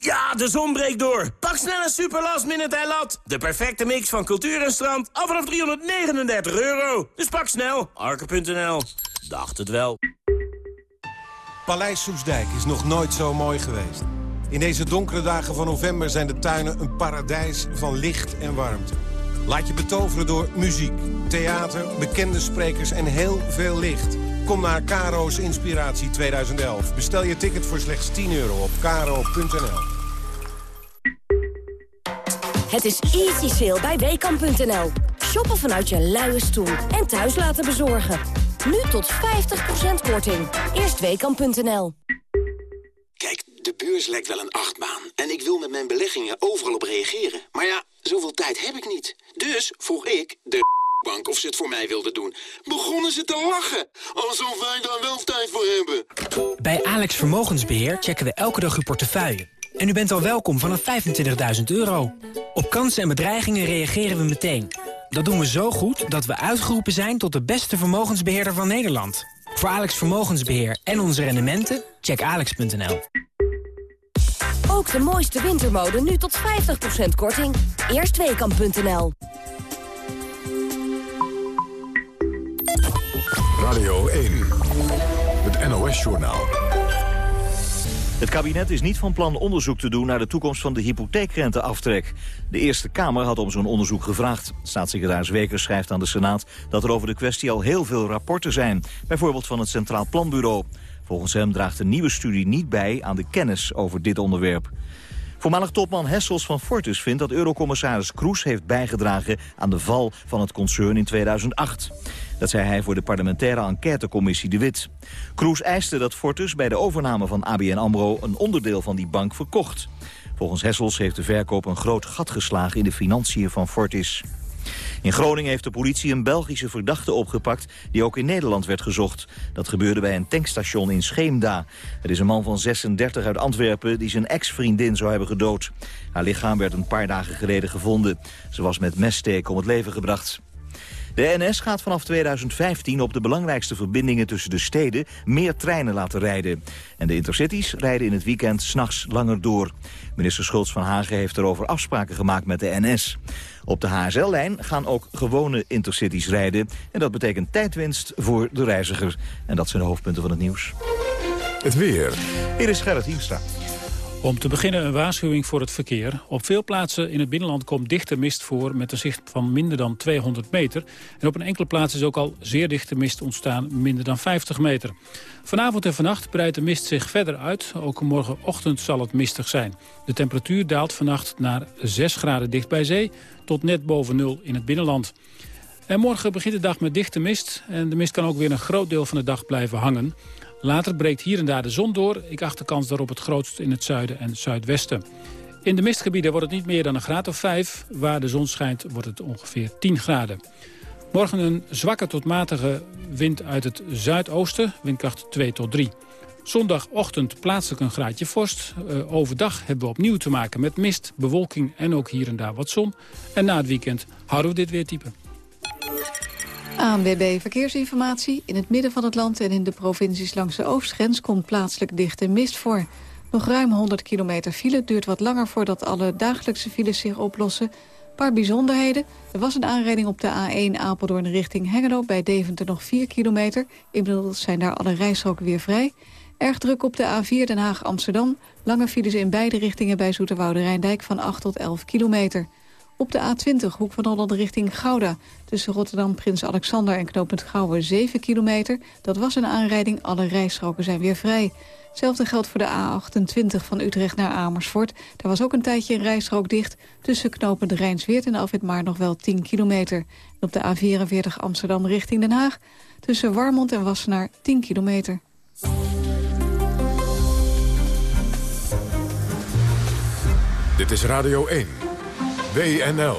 Ja, de zon breekt door. Pak snel een super last minute lat. De perfecte mix van cultuur en strand. Al vanaf 339 euro. Dus pak snel. Arke.nl. Dacht het wel. Paleis Soesdijk is nog nooit zo mooi geweest. In deze donkere dagen van november zijn de tuinen een paradijs van licht en warmte. Laat je betoveren door muziek, theater, bekende sprekers en heel veel licht. Kom naar Caro's Inspiratie 2011. Bestel je ticket voor slechts 10 euro op caro.nl. Het is easy sale bij WKAM.nl. Shoppen vanuit je luie stoel en thuis laten bezorgen. Nu tot 50% korting. Eerst WKAM.nl. Kijk, de beurs lijkt wel een achtbaan. En ik wil met mijn beleggingen overal op reageren. Maar ja, zoveel tijd heb ik niet. Dus vroeg ik de bank of ze het voor mij wilden doen, begonnen ze te lachen. Alsof wij daar wel tijd voor hebben. Bij Alex Vermogensbeheer checken we elke dag uw portefeuille. En u bent al welkom vanaf 25.000 euro. Op kansen en bedreigingen reageren we meteen. Dat doen we zo goed dat we uitgeroepen zijn tot de beste vermogensbeheerder van Nederland. Voor Alex Vermogensbeheer en onze rendementen, check alex.nl. Ook de mooiste wintermode nu tot 50% korting. Eerstweekam.nl Radio 1, het NOS-journaal. Het kabinet is niet van plan onderzoek te doen naar de toekomst van de hypotheekrenteaftrek. De Eerste Kamer had om zo'n onderzoek gevraagd. Staatssecretaris Wekers schrijft aan de Senaat dat er over de kwestie al heel veel rapporten zijn. Bijvoorbeeld van het Centraal Planbureau. Volgens hem draagt de nieuwe studie niet bij aan de kennis over dit onderwerp. Voormalig topman Hessels van Fortis vindt dat eurocommissaris Kroes heeft bijgedragen aan de val van het concern in 2008. Dat zei hij voor de parlementaire enquêtecommissie De Wit. Kroes eiste dat Fortis bij de overname van ABN AMRO een onderdeel van die bank verkocht. Volgens Hessels heeft de verkoop een groot gat geslagen in de financiën van Fortis. In Groningen heeft de politie een Belgische verdachte opgepakt... die ook in Nederland werd gezocht. Dat gebeurde bij een tankstation in Scheemda. Het is een man van 36 uit Antwerpen die zijn ex-vriendin zou hebben gedood. Haar lichaam werd een paar dagen geleden gevonden. Ze was met messteken om het leven gebracht. De NS gaat vanaf 2015 op de belangrijkste verbindingen tussen de steden meer treinen laten rijden. En de intercities rijden in het weekend s'nachts langer door. Minister Schultz van Hagen heeft erover afspraken gemaakt met de NS. Op de HSL-lijn gaan ook gewone intercities rijden. En dat betekent tijdwinst voor de reiziger. En dat zijn de hoofdpunten van het nieuws. Het weer. Hier is Gerrit Hiemstra. Om te beginnen een waarschuwing voor het verkeer. Op veel plaatsen in het binnenland komt dichte mist voor... met een zicht van minder dan 200 meter. En op een enkele plaats is ook al zeer dichte mist ontstaan... minder dan 50 meter. Vanavond en vannacht breidt de mist zich verder uit. Ook morgenochtend zal het mistig zijn. De temperatuur daalt vannacht naar 6 graden dicht bij zee... tot net boven nul in het binnenland. En morgen begint de dag met dichte mist. En de mist kan ook weer een groot deel van de dag blijven hangen. Later breekt hier en daar de zon door. Ik acht de kans daarop het grootst in het zuiden en zuidwesten. In de mistgebieden wordt het niet meer dan een graad of 5. Waar de zon schijnt wordt het ongeveer 10 graden. Morgen een zwakke tot matige wind uit het zuidoosten, windkracht 2 tot 3. Zondagochtend plaatselijk een graadje vorst. Uh, overdag hebben we opnieuw te maken met mist, bewolking en ook hier en daar wat zon. En na het weekend houden we dit weer type. ANWB Verkeersinformatie. In het midden van het land en in de provincies langs de oostgrens... komt plaatselijk dichte mist voor. Nog ruim 100 kilometer file. duurt wat langer voordat alle dagelijkse files zich oplossen. Een paar bijzonderheden. Er was een aanrijding op de A1 Apeldoorn richting Hengelo... bij Deventer nog 4 kilometer. Inmiddels zijn daar alle rijstroken weer vrij. Erg druk op de A4 Den Haag-Amsterdam. Lange files in beide richtingen bij Zoeterwoude Rijndijk van 8 tot 11 kilometer. Op de A20, hoek van Holland richting Gouda. Tussen Rotterdam, Prins Alexander en knooppunt Gouwen 7 kilometer. Dat was een aanrijding, alle rijstroken zijn weer vrij. Hetzelfde geldt voor de A28 van Utrecht naar Amersfoort. Daar was ook een tijdje een rijstrook dicht. Tussen knooppunt Rijnsweert en Alfred maar nog wel 10 kilometer. En op de A44 Amsterdam richting Den Haag. Tussen Warmond en Wassenaar 10 kilometer. Dit is Radio 1. WNL.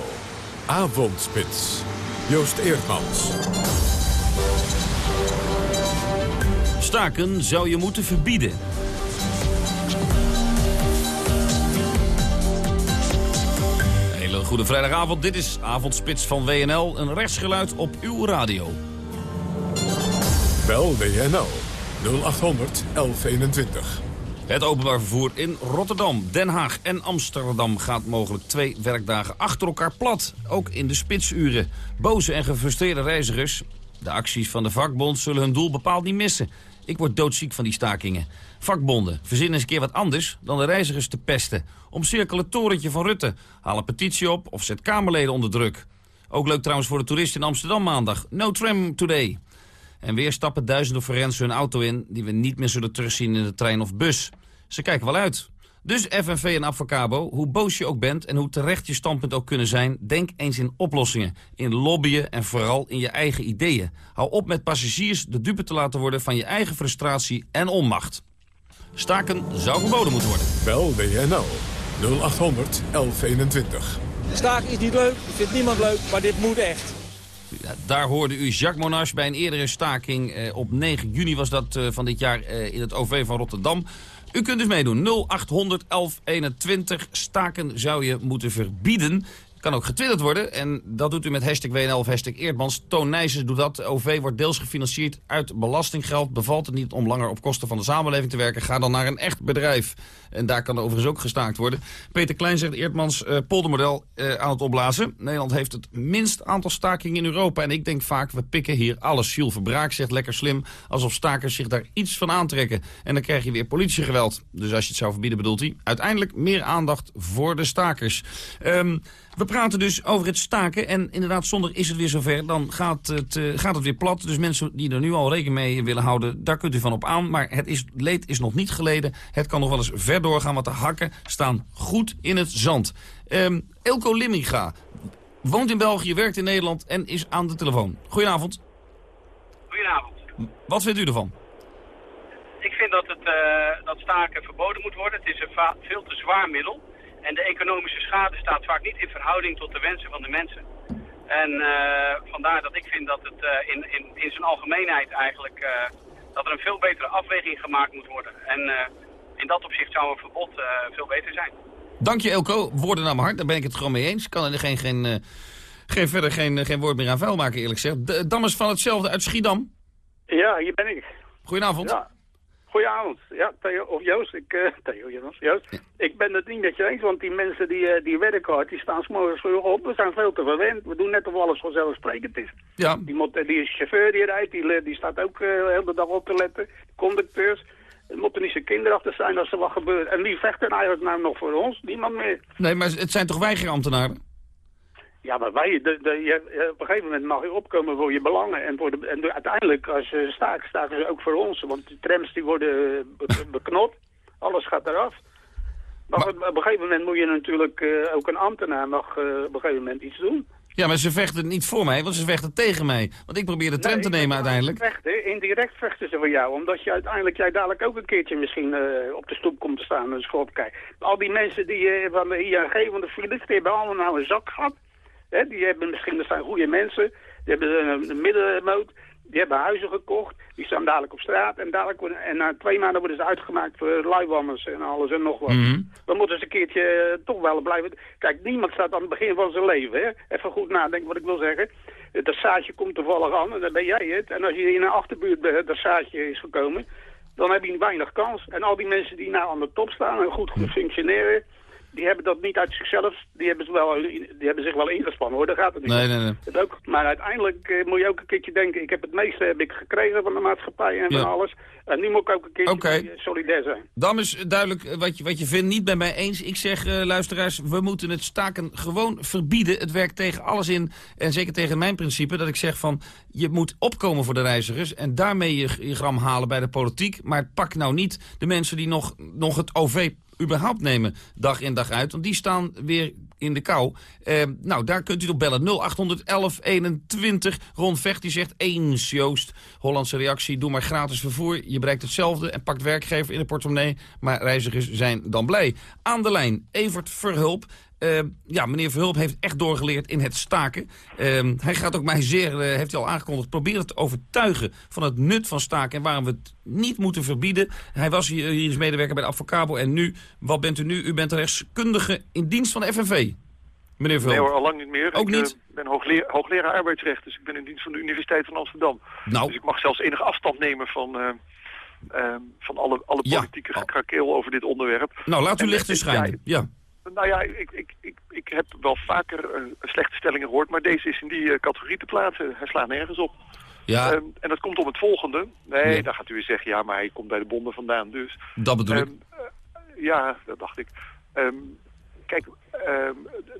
Avondspits. Joost Eerdmans. Staken zou je moeten verbieden. Hele goede vrijdagavond. Dit is Avondspits van WNL. Een rechtsgeluid op uw radio. Bel WNL 0800 1121. Het openbaar vervoer in Rotterdam, Den Haag en Amsterdam gaat mogelijk twee werkdagen achter elkaar plat. Ook in de spitsuren. Boze en gefrustreerde reizigers. De acties van de vakbond zullen hun doel bepaald niet missen. Ik word doodziek van die stakingen. Vakbonden, verzin eens een keer wat anders dan de reizigers te pesten. Omcirkel het torentje van Rutte. Haal een petitie op of zet Kamerleden onder druk. Ook leuk trouwens voor de toeristen in Amsterdam maandag. No tram today. En weer stappen duizenden forensen hun auto in... die we niet meer zullen terugzien in de trein of bus. Ze kijken wel uit. Dus FNV en Avocabo, hoe boos je ook bent... en hoe terecht je standpunt ook kunnen zijn... denk eens in oplossingen, in lobbyen en vooral in je eigen ideeën. Hou op met passagiers de dupe te laten worden... van je eigen frustratie en onmacht. Staken zou geboden moeten worden. Bel WNL 0800 1121. Staken is niet leuk, vindt niemand leuk, maar dit moet echt. Ja, daar hoorde u Jacques Monash bij een eerdere staking. eh, op 9 juni was dat eh, van dit jaar eh, in het OV van Rotterdam. U kunt dus meedoen. 0800 1121. Staken zou je moeten verbieden. Kan ook getwitterd worden. En dat doet u met hashtag WNL of hashtag Eerdmans. Toon doet dat. OV wordt deels gefinancierd uit belastinggeld. Bevalt het niet om langer op kosten van de samenleving te werken? Ga dan naar een echt bedrijf. En daar kan er overigens ook gestaakt worden. Peter Klein zegt Eerdmans eh, poldermodel eh, aan het opblazen. Nederland heeft het minst aantal stakingen in Europa. En ik denk vaak, we pikken hier alles. Jules Verbraak zegt lekker slim. Alsof stakers zich daar iets van aantrekken. En dan krijg je weer politiegeweld. Dus als je het zou verbieden bedoelt hij. Uiteindelijk meer aandacht voor de stakers. Ehm, we praten dus over het staken. En inderdaad, zonder is het weer zover. Dan gaat het, eh, gaat het weer plat. Dus mensen die er nu al rekening mee willen houden, daar kunt u van op aan. Maar het is, leed is nog niet geleden. Het kan nog wel eens ver doorgaan, want de hakken staan goed in het zand. Ehm Elko Limminga woont in België, werkt in Nederland en is aan de telefoon. Goedenavond. Goedenavond. Wat vindt u ervan? Ik vind dat, het, eh, dat staken verboden moet worden. Het is een veel te zwaar middel. En de economische schade staat vaak niet in verhouding tot de wensen van de mensen. En eh, vandaar dat ik vind dat het eh, in, in, in zijn algemeenheid eigenlijk... eh, dat er een veel betere afweging gemaakt moet worden. En eh, in dat opzicht zou een verbod eh, veel beter zijn. Dank je Elko, woorden naar mijn hart, daar ben ik het gewoon mee eens. Ik kan er geen, geen, eh, geen, verder geen, geen woord meer aan vuil maken eerlijk gezegd. De, Dammers van hetzelfde uit Schiedam. Ja, hier ben ik. Goedenavond. Ja. Goedenavond. Ja, Theo, of Joost. Ik, eh Theo, Jonas, Joost. Ik ben het niet met je eens, want die mensen die, eh, die werken hard, die staan s'morgens vroeg op. We zijn veel te verwend. We doen net of alles vanzelfsprekend is. Ja. Die, moet, eh, die chauffeur die rijdt, die, die staat ook de hele dag op te letten. Conducteurs. Er moeten niet zijn kinderen achter zijn als er wat gebeurt. En wie vecht er eigenlijk nou nog voor ons? Niemand meer. Nee, maar het zijn toch weigerambtenaren? Ja, maar wij, de, de, je, op een gegeven moment mag je opkomen voor je belangen. En, voor de, en de- uiteindelijk, als ze staken, staken ze ook voor ons. Want de trams die worden eh, be- beknot. Alles gaat eraf. Maar, op, op een gegeven moment moet je natuurlijk, eh, ook een ambtenaar mag eh, op een gegeven moment iets doen. Ja, maar ze vechten niet voor mij, want ze vechten tegen mij. Want ik probeer de tram te nemen uiteindelijk. Vechten, indirect vechten ze voor jou. Omdat je uiteindelijk, jij dadelijk ook een keertje misschien eh, op de stoep komt te staan en schop kijkt. Al die mensen die eh, van de ING, van de Philips, die hebben allemaal nou een zak gehad. Hè, die hebben misschien, dat zijn goede mensen, die hebben een, een middenmoot, die hebben huizen gekocht, die staan dadelijk op straat en, dadelijk, worden- en na twee maanden worden ze uitgemaakt voor luiwammers en alles en nog wat. Mhm. Dan moeten ze een keertje eh, toch wel blijven. Kijk, niemand staat aan het begin van zijn leven. Hè? Even goed nadenken wat ik wil zeggen. Dat zaadje komt toevallig aan en dan ben jij het. En als je in een achterbuurt dat zaadje is gekomen, dan heb je weinig kans. En al die mensen die nou aan de top staan en goed functioneren, die hebben dat niet uit zichzelf. Die hebben, ze wel, die hebben zich wel ingespannen hoor, daar gaat het niet Nee, nee, nee. Het ook, maar uiteindelijk eh, moet je ook een keertje denken, ik heb het meeste heb ik gekregen van de maatschappij en Ja. van alles. En nu moet ik ook een keertje Oké. eh, solidair zijn. Dan is duidelijk eh, wat je, wat je vindt. Niet bij mij eens. Ik zeg, luisteraars, we moeten het staken gewoon verbieden. Het werkt tegen alles in. En zeker tegen mijn principe dat ik zeg van... je moet opkomen voor de reizigers en daarmee je, je gram halen bij de politiek. Maar pak nou niet de mensen die nog, nog het OV überhaupt nemen dag in dag uit. Want die staan weer in de kou. Eh, nou, daar kunt u op bellen. 0800 1121. Ron Vecht die zegt eens, Joost. Hollandse reactie, doe maar gratis vervoer. Je bereikt hetzelfde en pakt werkgever in de portemonnee. Maar reizigers zijn dan blij. Aan de lijn, Evert Verhulp. Eh, ja, meneer Verhulp heeft echt doorgeleerd in het staken. Eh, hij gaat ook mij zeer, eh, heeft hij al aangekondigd, proberen te overtuigen van het nut van staken en waarom we het niet moeten verbieden. Hij was hier, hier is medewerker bij de Advocabo en nu, wat bent u nu? U bent rechtskundige in dienst van de FNV. Meneer Verhulp. Nee hoor, al lang niet meer. Ook ik niet? eh, ben hoogleer, hoogleraar arbeidsrecht, dus ik ben in dienst van de Universiteit van Amsterdam. Nou. Dus ik mag zelfs enige afstand nemen van, eh, eh, van alle, alle politieke gekrakeel over dit onderwerp. Nou, laat u licht eens schijnen. Ja. Nou ja, ik, ik, ik, ik heb wel vaker eh, slechte stellingen gehoord, maar deze is in die eh, categorie te plaatsen. Hij slaat nergens op. Ja. Ehm, en dat komt om het volgende. Nee, Ja. dan gaat u weer zeggen, ja, maar hij komt bij de bonden vandaan, dus... Dat bedoel ik. Ehm, eh, ja, dat dacht ik. Ehm, kijk,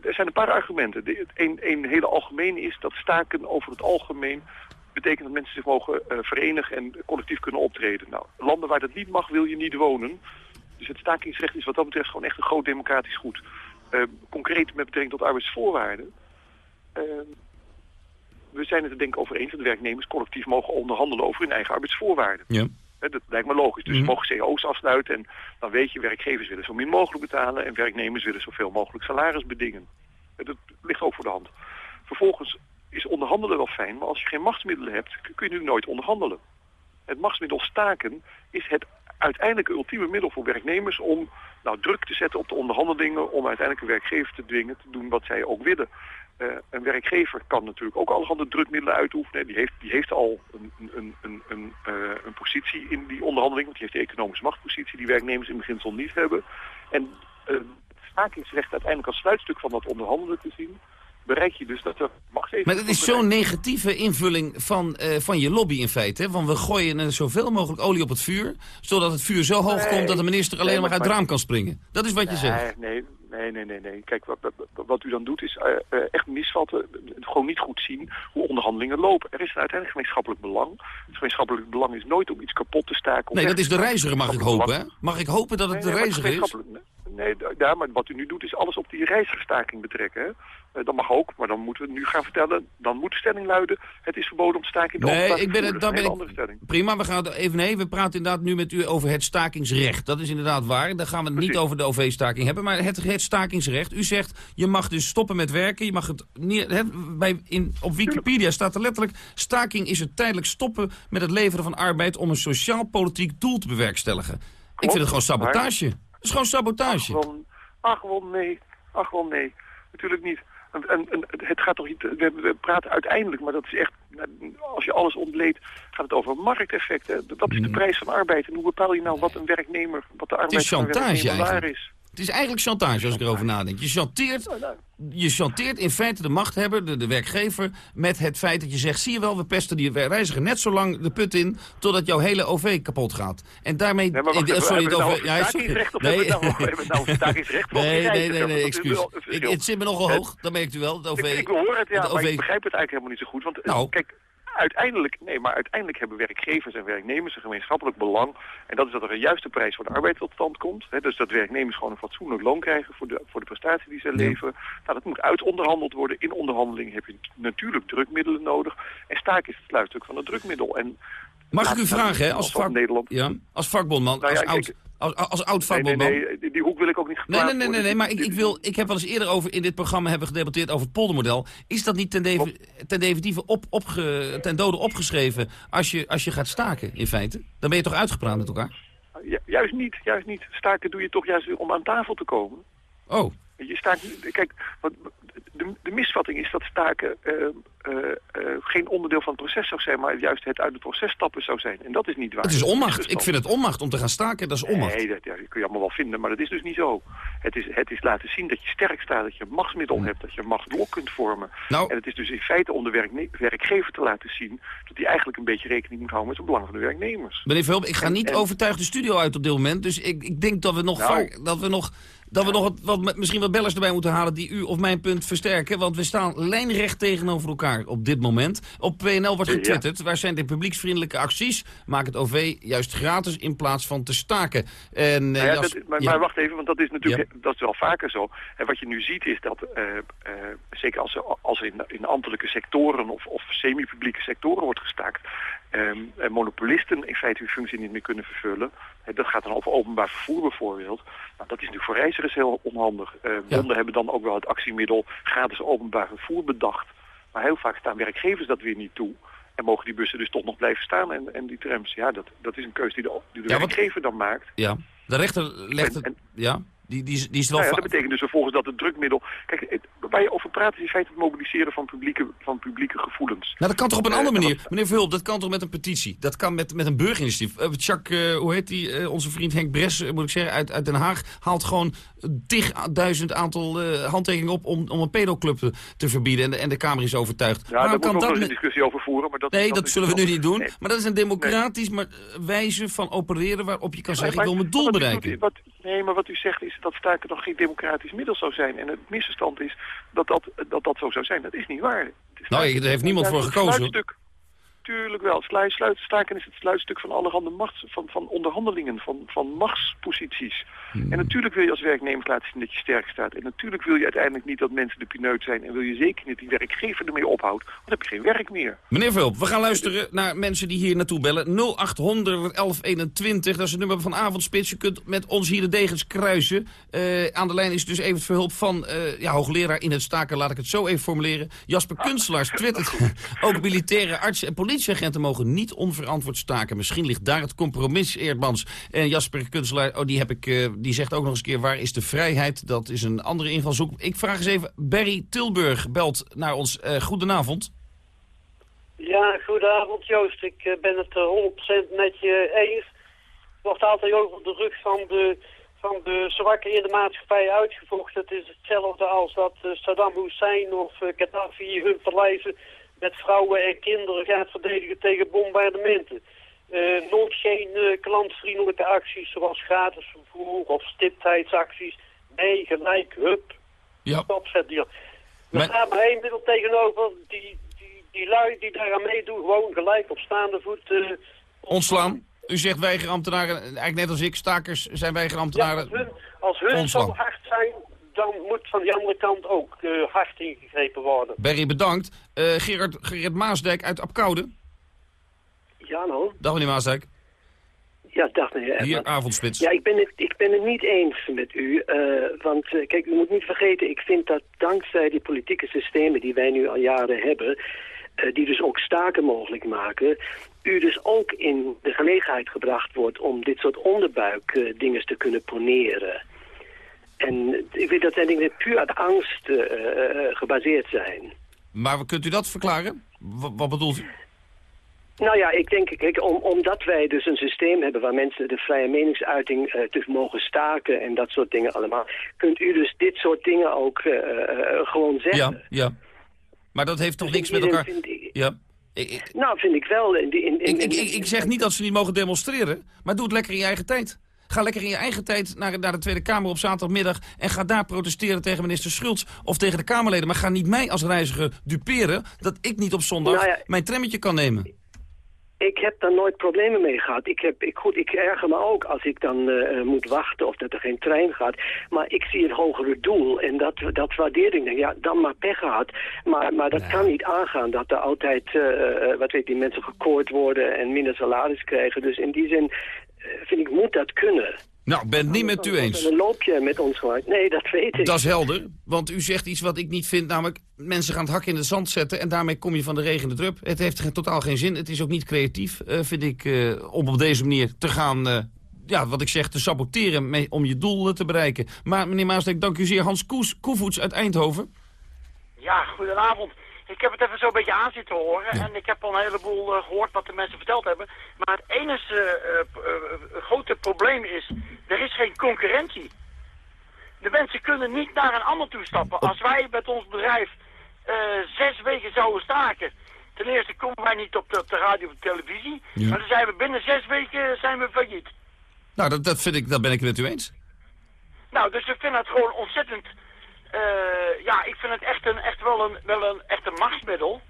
er zijn een paar argumenten. De- Een, een hele algemene is dat staken over het algemeen betekent dat mensen zich mogen verenigen en collectief kunnen optreden. Nou, landen waar dat niet mag, wil je niet wonen. Dus het stakingsrecht is wat dat betreft gewoon echt een groot democratisch goed. Ehm, concreet met betrekking tot arbeidsvoorwaarden. Ehm, we zijn het er denk ik over eens dat werknemers collectief mogen onderhandelen over hun eigen arbeidsvoorwaarden. Ja. Hè, Dat lijkt me logisch. Dus ze mogen CO's afsluiten en dan weet je, werkgevers willen zo min mogelijk betalen en werknemers willen zoveel mogelijk salaris bedingen. Hè, Dat ligt ook voor de hand. Vervolgens is is onderhandelen wel fijn, maar als je geen machtsmiddelen hebt, kun je nu nooit onderhandelen. Het machtsmiddel staken is het uiteindelijk ultieme middel voor werknemers om nou, druk te zetten op de onderhandelingen, om uiteindelijk een werkgever te dwingen te doen wat zij ook willen. Uh, een werkgever kan natuurlijk ook allerhande drukmiddelen uitoefenen. Die heeft, die heeft al een, een, een, een, een positie in die onderhandeling, want die heeft de economische machtpositie die werknemers in beginsel niet hebben. En uh, het stakingsrecht uiteindelijk als sluitstuk van dat onderhandelen te zien, bereik je dus dat er machtsevers... Maar dat is zo'n negatieve invulling van, uh, van je lobby in feite. Hè? Want we gooien er zoveel mogelijk olie op het vuur... zodat het vuur zo hoog nee, komt dat de minister alleen nee, maar uit het raam kan springen. Dat is wat je zegt. Nee, nee, nee, nee. nee. Kijk, wat, wat, u dan doet is uh, uh, echt misvatten. Gewoon niet goed zien hoe onderhandelingen lopen. Er is een uiteindelijk gemeenschappelijk belang. Het gemeenschappelijk belang is nooit om iets kapot te staken. Nee, dat is de reiziger, mag ik hopen. Hè? Mag ik hopen dat het de reiziger is? Nee, ja, maar wat u nu doet is alles op die reizigerstaking betrekken. Hè? Uh, dat mag ook, maar dan moeten we nu gaan vertellen... dan moet de stelling luiden, het is verboden om staking te Nee, ik ben het, dan ben ik, andere stelling. prima, we gaan even nee. We praten inderdaad nu met u over het stakingsrecht. Dat is inderdaad waar. Dan gaan we het Precies. niet over de OV-staking hebben, maar het, het stakingsrecht. U zegt, je mag dus stoppen met werken. Je mag het, bij, in, op Wikipedia staat er letterlijk... staking is het tijdelijk stoppen met het leveren van arbeid... om een sociaal-politiek doel te bewerkstelligen. Klopt, ik vind het gewoon sabotage. Maar... Is gewoon sabotage. Ach, wel nee. Ach, wel nee. Natuurlijk niet. En, en, en, het gaat toch niet... We, we, praten uiteindelijk, maar dat is echt... Als je alles ontleedt, gaat het over markteffecten. Dat is de prijs van arbeid. En hoe bepaal je nou wat een werknemer... wat de arbeid van een werknemer waar is? Het is eigenlijk chantage als ik erover nadenk. Je chanteert, je chanteert in feite de machthebber, de, de werkgever... met het feit dat je zegt, zie je wel, we pesten die reiziger net zo lang de put in... totdat jouw hele OV kapot gaat. En daarmee... Nee, maar wacht, eh, sorry, het nou ja, nee. hebben we nou stakingsrecht Nee, nee, nee, nee, excuus. Het, het zit me nogal hoog, dat merkt u wel. Het OV, ik, ik hoor het, ja, maar ik begrijp het eigenlijk helemaal niet zo goed. Want nou. kijk, uiteindelijk, nee, maar uiteindelijk hebben werkgevers en werknemers een gemeenschappelijk belang. En dat is dat er een juiste prijs voor de arbeid tot stand komt. Hè, dus dat werknemers gewoon een fatsoenlijk loon krijgen voor de, voor de prestatie die ze leveren. Nou, dat moet uitonderhandeld worden. In onderhandeling heb je natuurlijk drukmiddelen nodig. En staak is het sluitstuk van het drukmiddel. En Mag ik u vragen, hè, als, vak... Nederland... ja, als vakbondman, nou ja, als oud... als, als oud vakbondman. Nee, nee, nee, die hoek wil ik ook niet Nee, geplaatst nee, nee, nee, nee, maar ik, ik, wil, ik heb wel eens eerder over in dit programma hebben gedebatteerd over het poldermodel. Is dat niet ten, defi ten definitieve op, opge ten dode opgeschreven als je, als je gaat staken, in feite? Dan ben je toch uitgepraat met elkaar? Ju juist niet, juist niet. Staken doe je toch juist om aan tafel te komen. Oh. Je staakt niet, kijk, wat, de, de misvatting is dat staken uh, uh, uh, geen onderdeel van het proces zou zijn, maar juist het uit het proces stappen zou zijn. En dat is niet waar. Het is onmacht. Ik vind het onmacht om te gaan staken. Dat is onmacht. Nee, dat, ja, dat kun je allemaal wel vinden, maar dat is dus niet zo. Het is, het is laten zien dat je sterk staat, dat je een machtsmiddel Hmm. hebt, dat je een machtsblok kunt vormen. Nou. En het is dus in feite om de werkgever te laten zien dat hij eigenlijk een beetje rekening moet houden met het belang van de werknemers. Meneer Verhulp, ik ga En- niet en- overtuigd de studio uit op dit moment. Dus ik, ik denk dat we nog, Nou. vaak, dat we nog, dat we nog wat, wat, misschien wat bellers erbij moeten halen... die u of mijn punt versterken. Want we staan lijnrecht tegenover elkaar op dit moment. Op PNL wordt Ja. getwitterd. Waar zijn de publieksvriendelijke acties? Maak het OV juist gratis in plaats van te staken. En, eh, Nou ja, dat, maar, ja. maar wacht even, want dat is natuurlijk dat is wel vaker zo. En wat je nu ziet is dat, eh, eh, zeker als er, als er in, in ambtelijke sectoren of, of semi-publieke sectoren wordt gestaakt, ehm, en monopolisten in feite hun functie niet meer kunnen vervullen. Dat gaat dan over openbaar vervoer bijvoorbeeld. Nou, dat is natuurlijk voor reizigers heel onhandig. Eh bonden hebben dan ook wel het actiemiddel gratis openbaar vervoer bedacht. Maar heel vaak staan werkgevers dat weer niet toe. En mogen die bussen dus toch nog blijven staan en, en die trams. Ja, dat, dat is een keuze die de, die de Ja, wat- werkgever dan maakt. Ja, de rechter legt het... Ja, die, die, is- die is wel... Nou ja, dat betekent dus vervolgens dat het drukmiddel... Kijk, het, waar je over praat is in feite het mobiliseren van publieke, van publieke gevoelens. Nou, dat kan toch op een Eh, andere en manier. Meneer Verhulp, dat kan toch met een petitie? Dat kan met, met een burgerinitiatief. Uh, Jacques, eh, hoe heet die? eh, onze vriend Henk Bres, eh, moet ik zeggen, uit, uit Den Haag... haalt gewoon tigduizend aantal eh, handtekeningen op... om, om een pedoclub te, te verbieden. En de, en de Kamer is overtuigd. Ja, daar kan we nog dat een discussie over voeren. Maar dat, Nee, dat, zullen we nu niet doen. Nee. Maar dat is een democratisch maar, eh, wijze van opereren... waarop je kan zeggen, ik wil mijn doel bereiken. doet- wat, nee, maar wat u zegt is dat staken nog geen democratisch middel zou zijn. En het misverstand is dat dat, dat, dat zo zou zijn. Dat is niet waar. Nou, er heeft niemand voor gekozen. Sluitstuk. Tuurlijk wel. Sluit, sluit, staken is het sluitstuk van allerhande machts, van, van onderhandelingen, van, van machtsposities. Hmm. En natuurlijk wil je als werknemer laten zien dat je sterk staat. En natuurlijk wil je uiteindelijk niet dat mensen de pineut zijn. En wil je zeker niet dat die werkgever ermee ophoudt. Want dan heb je geen werk meer. Meneer Vulp, we gaan luisteren naar mensen die hier naartoe bellen. 0800 1121, dat is het nummer van Avondspits. Je kunt met ons hier de degens kruisen. Eh, aan de lijn is dus even Verhulp van eh, ja, hoogleraar in het staken, laat ik het zo even formuleren. Jasper Kunstelaars twittert, ook militaire artsen en politieagenten mogen niet onverantwoord staken. Misschien ligt daar het compromis, Eerdmans. En Jasper Kunstelaar, oh, die, heb ik, eh, die zegt ook nog eens een keer, waar is de vrijheid? Dat is een andere invalshoek. Ik vraag eens even, Barry Tilburg belt naar ons. Eh, goedenavond. Ja, goedenavond Joost. Ik eh, ben het eh, 100% met je eens. Wordt altijd over de rug van de, van de zwakken in de maatschappij uitgevochten. Het is hetzelfde als dat Saddam Hussein of Gaddafi hun verlijzen met vrouwen en kinderen gaat verdedigen tegen bombardementen. Eh, nooit geen eh, klantvriendelijke acties zoals gratis vervoer of stiptheidsacties. Nee, gelijk, hup, Ja. opzet die. Er Maar- staat maar één middel tegenover, die, die, die lui die daaraan meedoen, gewoon gelijk op staande voet. eh, Ontslaan. U zegt weigerambtenaren, eigenlijk net als ik, stakers zijn weigerambtenaren. hun, als hun zo hard zijn, dan moet van die andere kant ook eh, hard ingegrepen worden. Barry, bedankt. Eh, Gerard, Gerard Maasdijk uit Apkoude. Ja, nou. Dag meneer Maasdijk. Ja, dag meneer Edman. Hier, avondspits. Ja, ik ben, het, ik ben het niet eens met u. eh, want kijk, u moet niet vergeten, ik vind dat dankzij die politieke systemen die wij nu al jaren hebben... die dus ook staken mogelijk maken... u dus ook in de gelegenheid gebracht wordt om dit soort onderbuikdingen te kunnen poneren. En ik weet dat zijn dingen puur uit angst eh, eh, gebaseerd zijn. Maar kunt u dat verklaren? W- wat bedoelt u? Nou ja, ik denk, kijk, om, omdat wij dus een systeem hebben waar mensen de vrije meningsuiting eh dus mogen staken en dat soort dingen allemaal, kunt u dus dit soort dingen ook gewoon zeggen. Ja, ja. Maar dat heeft toch Dus niks met elkaar... ik- Ja. Ik, ik, Nou, vind ik wel. In, in, in, ik, ik, ik, ik zeg niet dat ze niet mogen demonstreren, maar doe het lekker in je eigen tijd. Ga lekker in je eigen tijd naar, naar de Tweede Kamer op zaterdagmiddag... en ga daar protesteren tegen minister Schultz of tegen de Kamerleden. Maar ga niet mij als reiziger duperen dat ik niet op zondag Nou ja, mijn trammetje kan nemen. Ik heb daar nooit problemen mee gehad. Ik, heb, ik, goed, ik erger me ook als ik dan eh, moet wachten of dat er geen trein gaat. Maar ik zie het hogere doel en dat, dat waardeer ik. Ja, dan maar pech gehad. Maar, maar dat kan niet aangaan dat er altijd, eh, eh, wat weet die mensen gekoord worden en minder salaris krijgen. Dus in die zin eh, vind ik, moet dat kunnen. Nou, ik ben het niet met u eens. Dan loop je met ons gemaakt. Nee, dat weet ik. Dat is helder, want u zegt iets wat ik niet vind, namelijk mensen gaan het hak in het zand zetten en daarmee kom je van de regen in de drup. Het heeft totaal geen zin, het is ook niet creatief, eh, vind ik, eh, om op deze manier te gaan, eh, ja, wat ik zeg, te saboteren mee, om je doel eh, te bereiken. Maar meneer Maasdijk, dank u zeer. Hans Koes, Koevoets uit Eindhoven. Ja, goedenavond. Ik heb het even zo'n beetje aan zitten horen en ik heb al een heleboel eh, gehoord wat de mensen verteld hebben. Maar het enige eh, eh, grote probleem is, er is geen concurrentie. De mensen kunnen niet naar een ander toe stappen. Als wij met ons bedrijf zes weken zouden staken, ten eerste komen wij niet op de, op de radio of de televisie, Ja. maar dan zijn we binnen zes weken zijn we failliet. Nou, dat, dat, vind ik, dat ben ik het met u eens. Nou, dus ik vind het gewoon ontzettend... eh, ja, ik vind het echt, een, echt wel, een, wel een, echt een machtsmiddel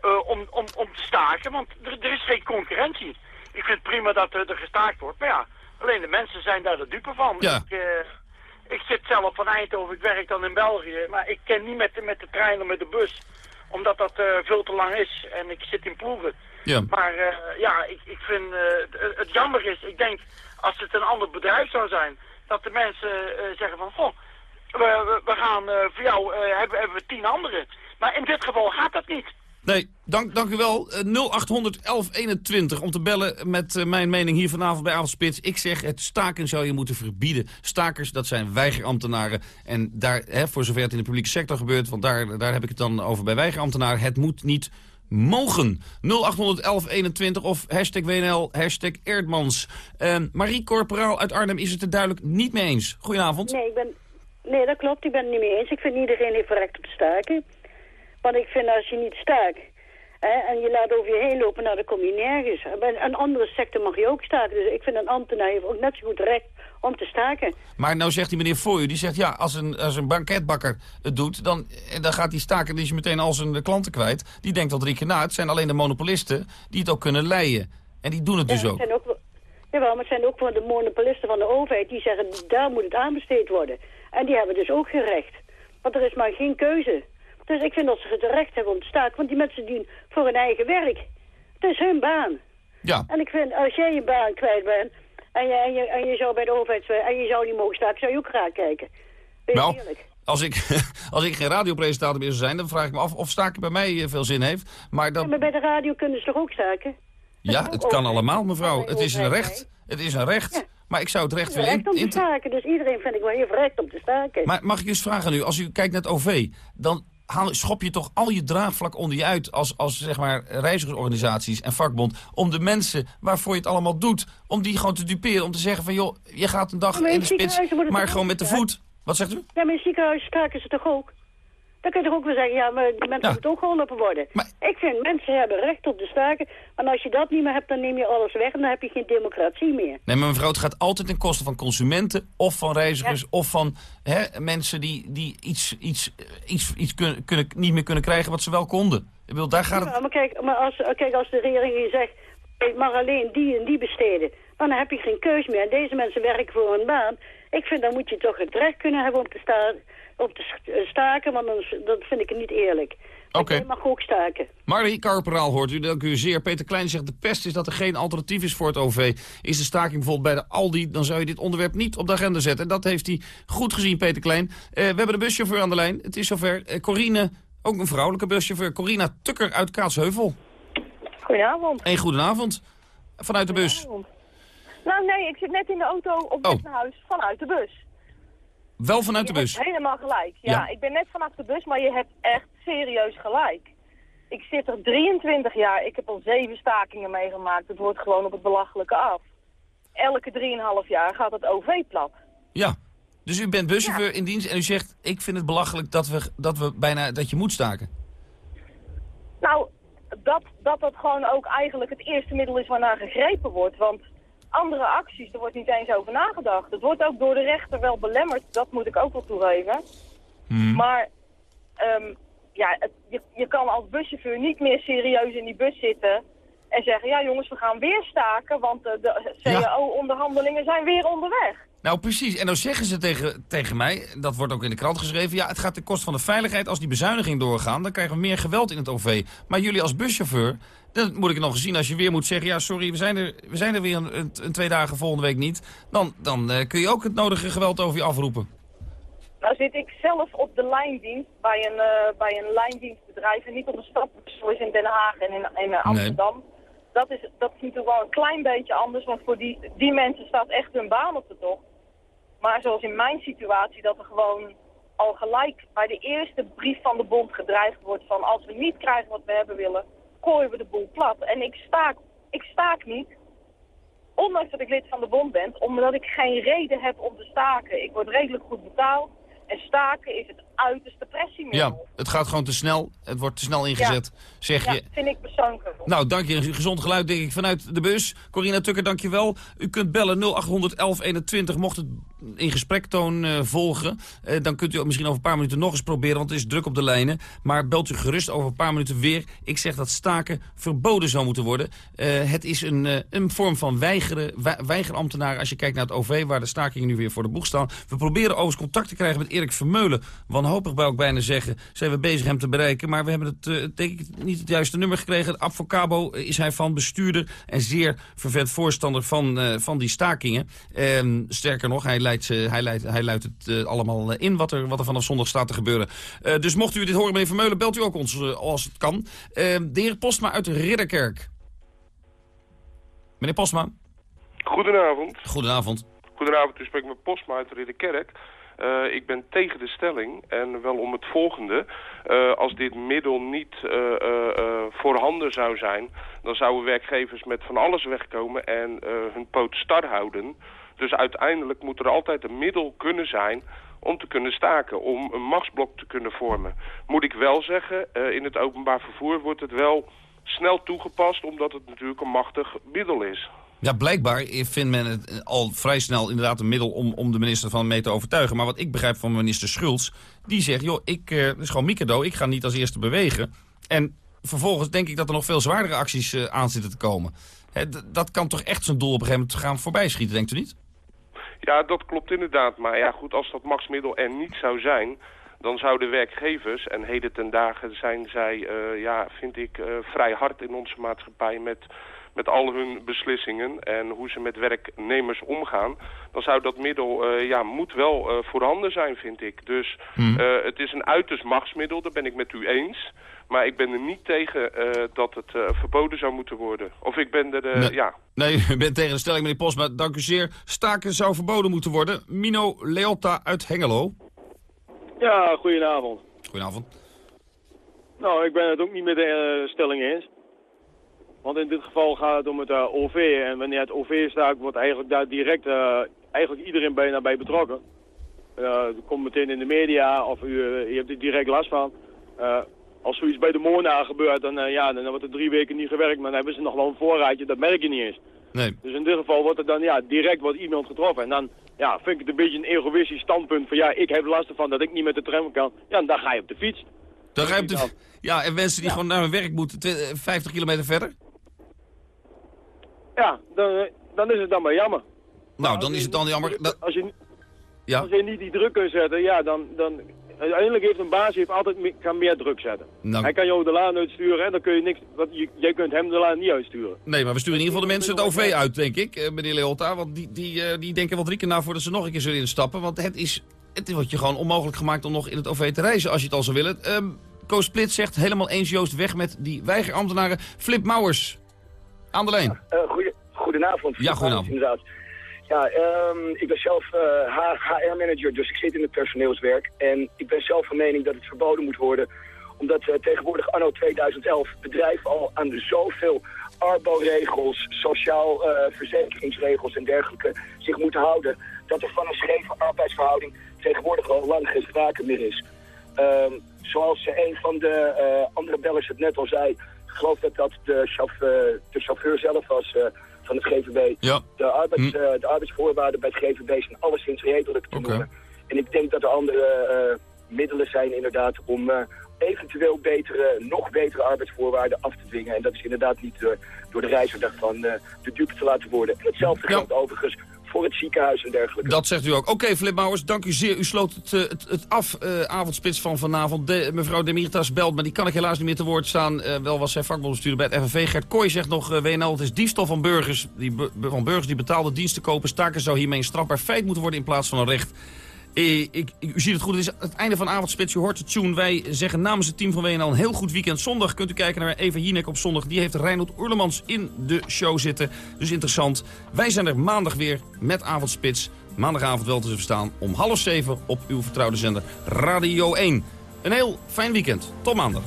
eh, om, om, om te staken. Want er, er is geen concurrentie. Ik vind het prima dat er, er gestaakt wordt. Maar ja, alleen de mensen zijn daar de dupe van. Ja. Ik, eh, ik zit zelf van Eindhoven, ik werk dan in België. Maar ik ken niet met de, met de trein of met de bus. Omdat dat veel te lang is. En ik zit in ploegen. Ja. Maar ja, ik, ik vind het, het jammer is, ik denk als het een ander bedrijf zou zijn, dat de mensen zeggen van, goh, we, gaan eh, voor jou, eh, hebben, hebben we tien anderen. Maar in dit geval gaat dat niet. Nee, dank, dank u wel. Eh, 0800 1121 om te bellen met eh, mijn mening hier vanavond bij Avondspits. Ik zeg, het staken zou je moeten verbieden. Stakers, dat zijn weigerambtenaren. En daar, hè, voor zover het in de publieke sector gebeurt... want daar, daar heb ik het dan over bij weigerambtenaren... het moet niet mogen. 0800 1121 of hashtag WNL, hashtag Eerdmans. Marie Corporaal uit Arnhem is het er duidelijk niet mee eens. Goedenavond. Nee, ik ben, nee, dat klopt. Ik ben het niet mee eens. Ik vind iedereen heeft recht op staken. Want ik vind als je niet staakt Hè, en je laat over je heen lopen, nou dan kom je nergens. Bij een andere sector mag je ook staken. Dus ik vind een ambtenaar heeft ook net zo goed recht om te staken. Maar nou zegt die meneer voor u, die zegt ja, als een, als een banketbakker het doet, dan, eh, dan gaat hij staken, die is meteen al zijn klanten kwijt. Die denkt al drie keer na, het zijn alleen de monopolisten die het ook kunnen leiden. En die doen het dus Ja, ook. zijn Jawel, maar het zijn ook voor de monopolisten van de overheid die zeggen, daar moet het aanbesteed worden. En die hebben dus ook gerecht. Want er is maar geen keuze. Dus ik vind dat ze het recht hebben om te staken, want die mensen doen voor hun eigen werk. Het is hun baan. Ja. En ik vind, als jij je baan kwijt bent, en je, en je, en je zou bij de overheid, en je zou niet mogen staken, zou je ook graag kijken. Nou, eerlijk. als ik, als ik geen radiopresentator meer zou zijn, dan vraag ik me af of staken bij mij eh, veel zin heeft. Maar Ja, dan, maar bij de radio kunnen ze toch ook staken? ja, het kan allemaal, mevrouw. Het is een recht. Het is een recht. Maar ik zou het recht willen recht om in, te staken, dus iedereen vind ik wel heeft recht om te staken. Maar mag ik u eens vragen nu, als u kijkt naar het OV, dan haal, schop je toch al je draagvlak onder je uit als, als zeg maar reizigersorganisaties en vakbond, om de mensen waarvoor je het allemaal doet, om die gewoon te duperen, om te zeggen van joh, je gaat een dag maar in de spits, ziekenhuizen maar gewoon met de voet. Wat zegt u? Ja, maar in het ziekenhuis staken ze toch ook? Dan kun je toch ook wel zeggen, ja, maar die mensen moeten ook geholpen worden. Ik vind, mensen hebben recht op te staken. En als je dat niet meer hebt, dan neem je alles weg en dan heb je geen democratie meer. Nee, maar mevrouw, het gaat altijd ten koste van consumenten of van reizigers of van hè, mensen die, die iets, iets, iets, iets kunnen, kunnen, niet meer kunnen krijgen wat ze wel konden. Ik bedoel, daar gaat het... Ja, maar kijk, maar als, kijk, als de regering hier zegt, ik mag alleen die en die besteden, dan heb je geen keus meer. En deze mensen werken voor een baan. Ik vind, dan moet je toch het recht kunnen hebben om te, sta om te eh, staken, want dan, dat vind ik niet eerlijk. Oké. Je mag ook staken. Marie Karperaal hoort u, dank u zeer. Peter Klein zegt de pest is dat er geen alternatief is voor het OV. Is de staking bijvoorbeeld bij de Aldi, dan zou je dit onderwerp niet op de agenda zetten. En dat heeft hij goed gezien, Peter Klein. Eh, we hebben de buschauffeur aan de lijn. Het is zover. Eh, Corine, ook een vrouwelijke buschauffeur. Corina Tukker uit Kaatsheuvel. Goedenavond. Een goedenavond. Vanuit de bus. Nou nee, ik zit net in de auto op weg Oh. naar huis vanuit de bus. Wel vanuit de bus. helemaal gelijk. Ja, Ja. ik ben net vanaf de bus, maar je hebt echt serieus gelijk. Ik zit er 23 jaar, ik heb al zeven stakingen meegemaakt. Het wordt gewoon op het belachelijke af. Elke 3,5 jaar gaat het OV plat. Ja. Dus u bent buschauffeur in dienst en u zegt... ik vind het belachelijk dat, we, dat, we bijna, dat je moet staken. Nou, dat, dat dat gewoon ook eigenlijk het eerste middel is waarnaar gegrepen wordt. Want andere acties, er wordt niet eens over nagedacht. Het wordt ook door de rechter wel belemmerd, dat moet ik ook wel toegeven. Maar ehm, ja, het- je, je kan als buschauffeur niet meer serieus in die bus zitten en zeggen... ja jongens, we gaan weer staken, want eh, de CAO-onderhandelingen zijn weer onderweg. Nou, precies. En dan zeggen ze tegen, tegen mij, dat wordt ook in de krant geschreven... ja, het gaat ten koste van de veiligheid. Als die bezuiniging doorgaan, dan krijgen we meer geweld in het OV. Maar jullie als buschauffeur, dat moet ik nog eens zien... als je weer moet zeggen, ja, sorry, we zijn er, we zijn er weer een, een, twee dagen volgende week niet... dan, dan eh, kun je ook het nodige geweld over je afroepen. Nou zit ik zelf op de lijndienst bij een, eh, bij een lijndienstbedrijf en niet op een stadbus zoals in Den Haag en in, in Amsterdam. Dat, is, dat is natuurlijk wel een klein beetje anders, want voor die, die mensen staat echt hun baan op de tocht. Maar zoals in mijn situatie, dat er gewoon al gelijk bij de eerste brief van de bond gedreigd wordt van als we niet krijgen wat we hebben willen, gooien we de boel plat. En ik staak, ik staak niet, ondanks dat ik lid van de bond ben, omdat ik geen reden heb om te staken. Ik word redelijk goed betaald. En staken is het uiterste pressiemiddel. Ja, het gaat gewoon te snel. Het wordt te snel ingezet, zeg ja, je. vind ik persoonlijk. Nou, dank je. Gezond geluid, denk ik, vanuit de bus. Corina Tukker, dank je wel. U kunt bellen 0800 1121, mocht het in gesprektoon eh, volgen. Eh, dan kunt u ook misschien over een paar minuten nog eens proberen, want het is druk op de lijnen. Maar belt u gerust over een paar minuten weer. Ik zeg dat staken verboden zou moeten worden. Eh, het is een, een vorm van weigeren, weigerambtenaren als je kijkt naar het OV, waar de stakingen nu weer voor de boeg staan. We proberen overigens contact te krijgen met Erik Vermeulen. Wanhopig wou ik bijna zeggen, zijn we bezig hem te bereiken. Maar we hebben het, eh, denk ik, niet het juiste nummer gekregen. Advocabo is hij van bestuurder en zeer vervent voorstander van, eh, van die stakingen. Ehm, sterker nog, hij leidt, hij leidt, hij luidt het eh, allemaal eh, in wat er, wat er vanaf zondag staat te gebeuren. Eh, dus mocht u dit horen, meneer Vermeulen, belt u ook ons eh, als het kan. Ehm, de heer Postma uit Ridderkerk. Meneer Postma. Goedenavond. Goedenavond. Goedenavond, u spreekt met Postma uit Ridderkerk. Eh, ik ben tegen de stelling en wel om het volgende. Eh, als dit middel niet eh, voorhanden zou zijn, dan zouden werkgevers met van alles wegkomen en hun poot star houden. Dus uiteindelijk moet er altijd een middel kunnen zijn om te kunnen staken, om een machtsblok te kunnen vormen. Moet ik wel zeggen, in het openbaar vervoer wordt het wel snel toegepast, omdat het natuurlijk een machtig middel is. Ja, blijkbaar vindt men het al vrij snel inderdaad een middel om, om de minister van mee te overtuigen. Maar wat ik begrijp van minister Schulz, die zegt, joh, ik, uh, is gewoon Mikado, ik ga niet als eerste bewegen. En vervolgens denk ik dat er nog veel zwaardere acties uh, aan zitten te komen. dat kan toch echt zijn doel op een gegeven moment gaan voorbij schieten, denkt u niet? Ja, dat klopt inderdaad. Maar ja, goed, als dat machtsmiddel er niet zou zijn dan zouden werkgevers, en heden ten dagen zijn zij, ja, vind ik, vrij hard in onze maatschappij met, met al hun beslissingen en hoe ze met werknemers omgaan, dan zou dat middel, uh, ja, moet wel voorhanden zijn, vind ik. Dus hmm. het is een uiterst machtsmiddel, daar ben ik met u eens. Maar ik ben er niet tegen dat het verboden zou moeten worden. Of ik ben er, nee. ja... Nee, u bent tegen de stelling, meneer Postma. Dank u zeer. Staken zou verboden moeten worden. Mino Leotta uit Hengelo. Ja, goedenavond. Goedenavond. Nou, ik ben het ook niet met de uh, stelling eens. Want in dit geval gaat het om het uh, OV. En wanneer het OV staat, wordt eigenlijk daar direct uh, eigenlijk iedereen bijna bij betrokken. het komt meteen in de media of u, je hebt er direct last van. als zoiets bij de Mona gebeurt, dan, ja, dan wordt er drie weken niet gewerkt. Maar dan hebben ze nog wel een voorraadje, dat merk je niet eens. Nee. Dus in dit geval wordt er dan ja, direct wordt iemand getroffen. En dan ja, vind ik het een beetje een egoïstisch standpunt van ja, ik heb last ervan dat ik niet met de tram kan. Ja, dan ga je op de fiets. Dan ga je op de Ja, en mensen die gewoon naar hun werk moeten, 50 eh, kilometer verder? Ja, dan, eh, dan is het dan maar jammer. Nou, dan is het dan jammer. Als je, ja. als je niet die druk kunt zetten, ja, dan, dan, uiteindelijk heeft een baas heeft altijd kan meer druk zetten. Nou. Hij kan jou de laan uitsturen en dan kun je niks, je, jij kunt hem de laan niet uitsturen. Nee, maar we sturen in ieder geval de mensen het OV uit, denk ik, eh, meneer Leolta. Want die, die, eh, die denken wel drie keer na voordat ze nog een keer zullen instappen. Want het is, het wordt je gewoon onmogelijk gemaakt om nog in het OV te reizen, als je het al zou willen. Um, Koos Split zegt helemaal eens Joost weg met die weigerambtenaren. Flip Mauers, aan de lijn. Uh, goeie, goedenavond. Ja, goedenavond. Inderdaad. Ja, um, ik ben zelf uh, eh, HR-manager, dus ik zit in het personeelswerk. En ik ben zelf van mening dat het verboden moet worden. Omdat uh, tegenwoordig anno 2011 bedrijven al aan de zoveel arbo-regels, sociaal uh, verzekeringsregels en dergelijke zich moeten houden. Dat er van een scheve arbeidsverhouding tegenwoordig al lang geen sprake meer is. Um, zoals een van de andere bellers het net al zei, geloof dat dat de chauffeur, de chauffeur zelf was van het GVB. Ja. De, arbeids, hm. uh, de arbeidsvoorwaarden bij het GVB zijn alleszins redelijk te okay. noemen. En ik denk dat er andere uh, middelen zijn inderdaad om uh, eventueel betere, nog betere arbeidsvoorwaarden af te dwingen. En dat is inderdaad niet door, door de reiziger van de dupe te laten worden. En hetzelfde ja. geldt overigens voor het ziekenhuis en dergelijke. Dat zegt u ook. Oké, Flip dank u zeer. U sloot het, uh, het, af, uh, avondspits van vanavond. Mevrouw Demiritas belt, maar die kan ik helaas niet meer te woord staan. Uh, wel was zij vakbondbestuurder bij het FNV. Gert Kooi zegt nog, WNL, het is diefstal van burgers. Die, van burgers die betaalde diensten kopen. Staken zou hiermee een strafbaar feit moeten worden in plaats van een recht. Eh, ik, u ziet het goed, het is het einde van Avondspits. U hoort de tune. Wij zeggen namens het team van WNL een heel goed weekend. Zondag kunt u kijken naar Eva Jinek op zondag. Die heeft Reinhold Oerlemans in de show zitten. Dus interessant. Wij zijn er maandag weer met Avondspits. Maandagavond wel te verstaan om half zeven op uw vertrouwde zender Radio 1. Een heel fijn weekend. Tot maandag.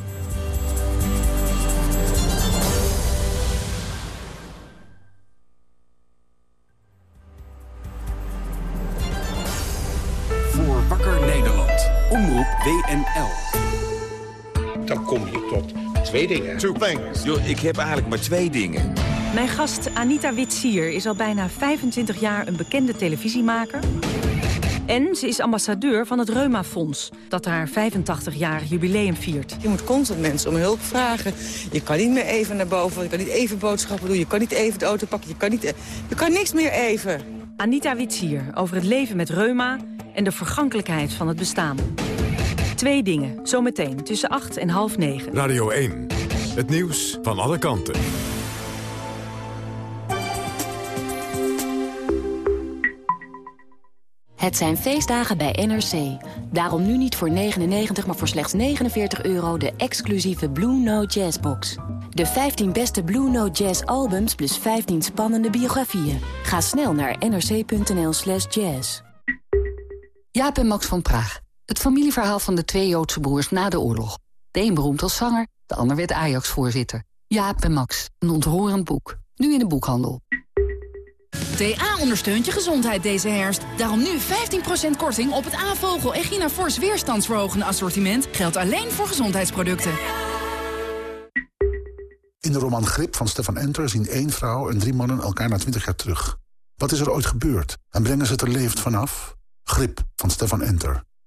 WNL. Dan kom je tot twee dingen. Two things. Yo, ik heb eigenlijk maar twee dingen. Mijn gast Anita Witsier is al bijna 25 jaar een bekende televisiemaker. En ze is ambassadeur van het Reuma Fonds, dat haar 85-jarig jubileum viert. Je moet constant mensen om hulp vragen. Je kan niet meer even naar boven, je kan niet even boodschappen doen... je kan niet even de auto pakken, je kan, niet, je kan niks meer even. Anita Witsier over het leven met reuma en de vergankelijkheid van het bestaan. Twee dingen, zometeen tussen 8 en half 9. Radio 1, het nieuws van alle kanten. Het zijn feestdagen bij NRC. Daarom nu niet voor 99, maar voor slechts 49 euro de exclusieve Blue Note Jazz box. De 15 beste Blue Note Jazz albums plus 15 spannende biografieën. Ga snel naar nrc.nl slash jazz. Jaap en Max van Praag. Het familieverhaal van de twee Joodse broers na de oorlog. De een beroemd als zanger, de ander werd Ajax-voorzitter. Jaap en Max, een ontroerend boek. Nu in de boekhandel. TA ondersteunt je gezondheid deze herfst. Daarom nu 15% korting op het A-vogel en Gina Force weerstandsverhogende assortiment. Geldt alleen voor gezondheidsproducten. In de roman Grip van Stefan Enter zien één vrouw en drie mannen elkaar na twintig jaar terug. Wat is er ooit gebeurd? En brengen ze het er levend vanaf? Grip van Stefan Enter.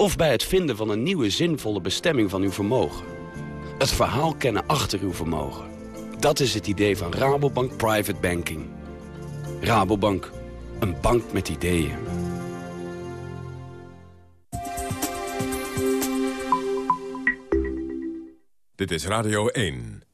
Of bij het vinden van een nieuwe zinvolle bestemming van uw vermogen. Het verhaal kennen achter uw vermogen. Dat is het idee van Rabobank Private Banking. Rabobank, een bank met ideeën. Dit is Radio 1.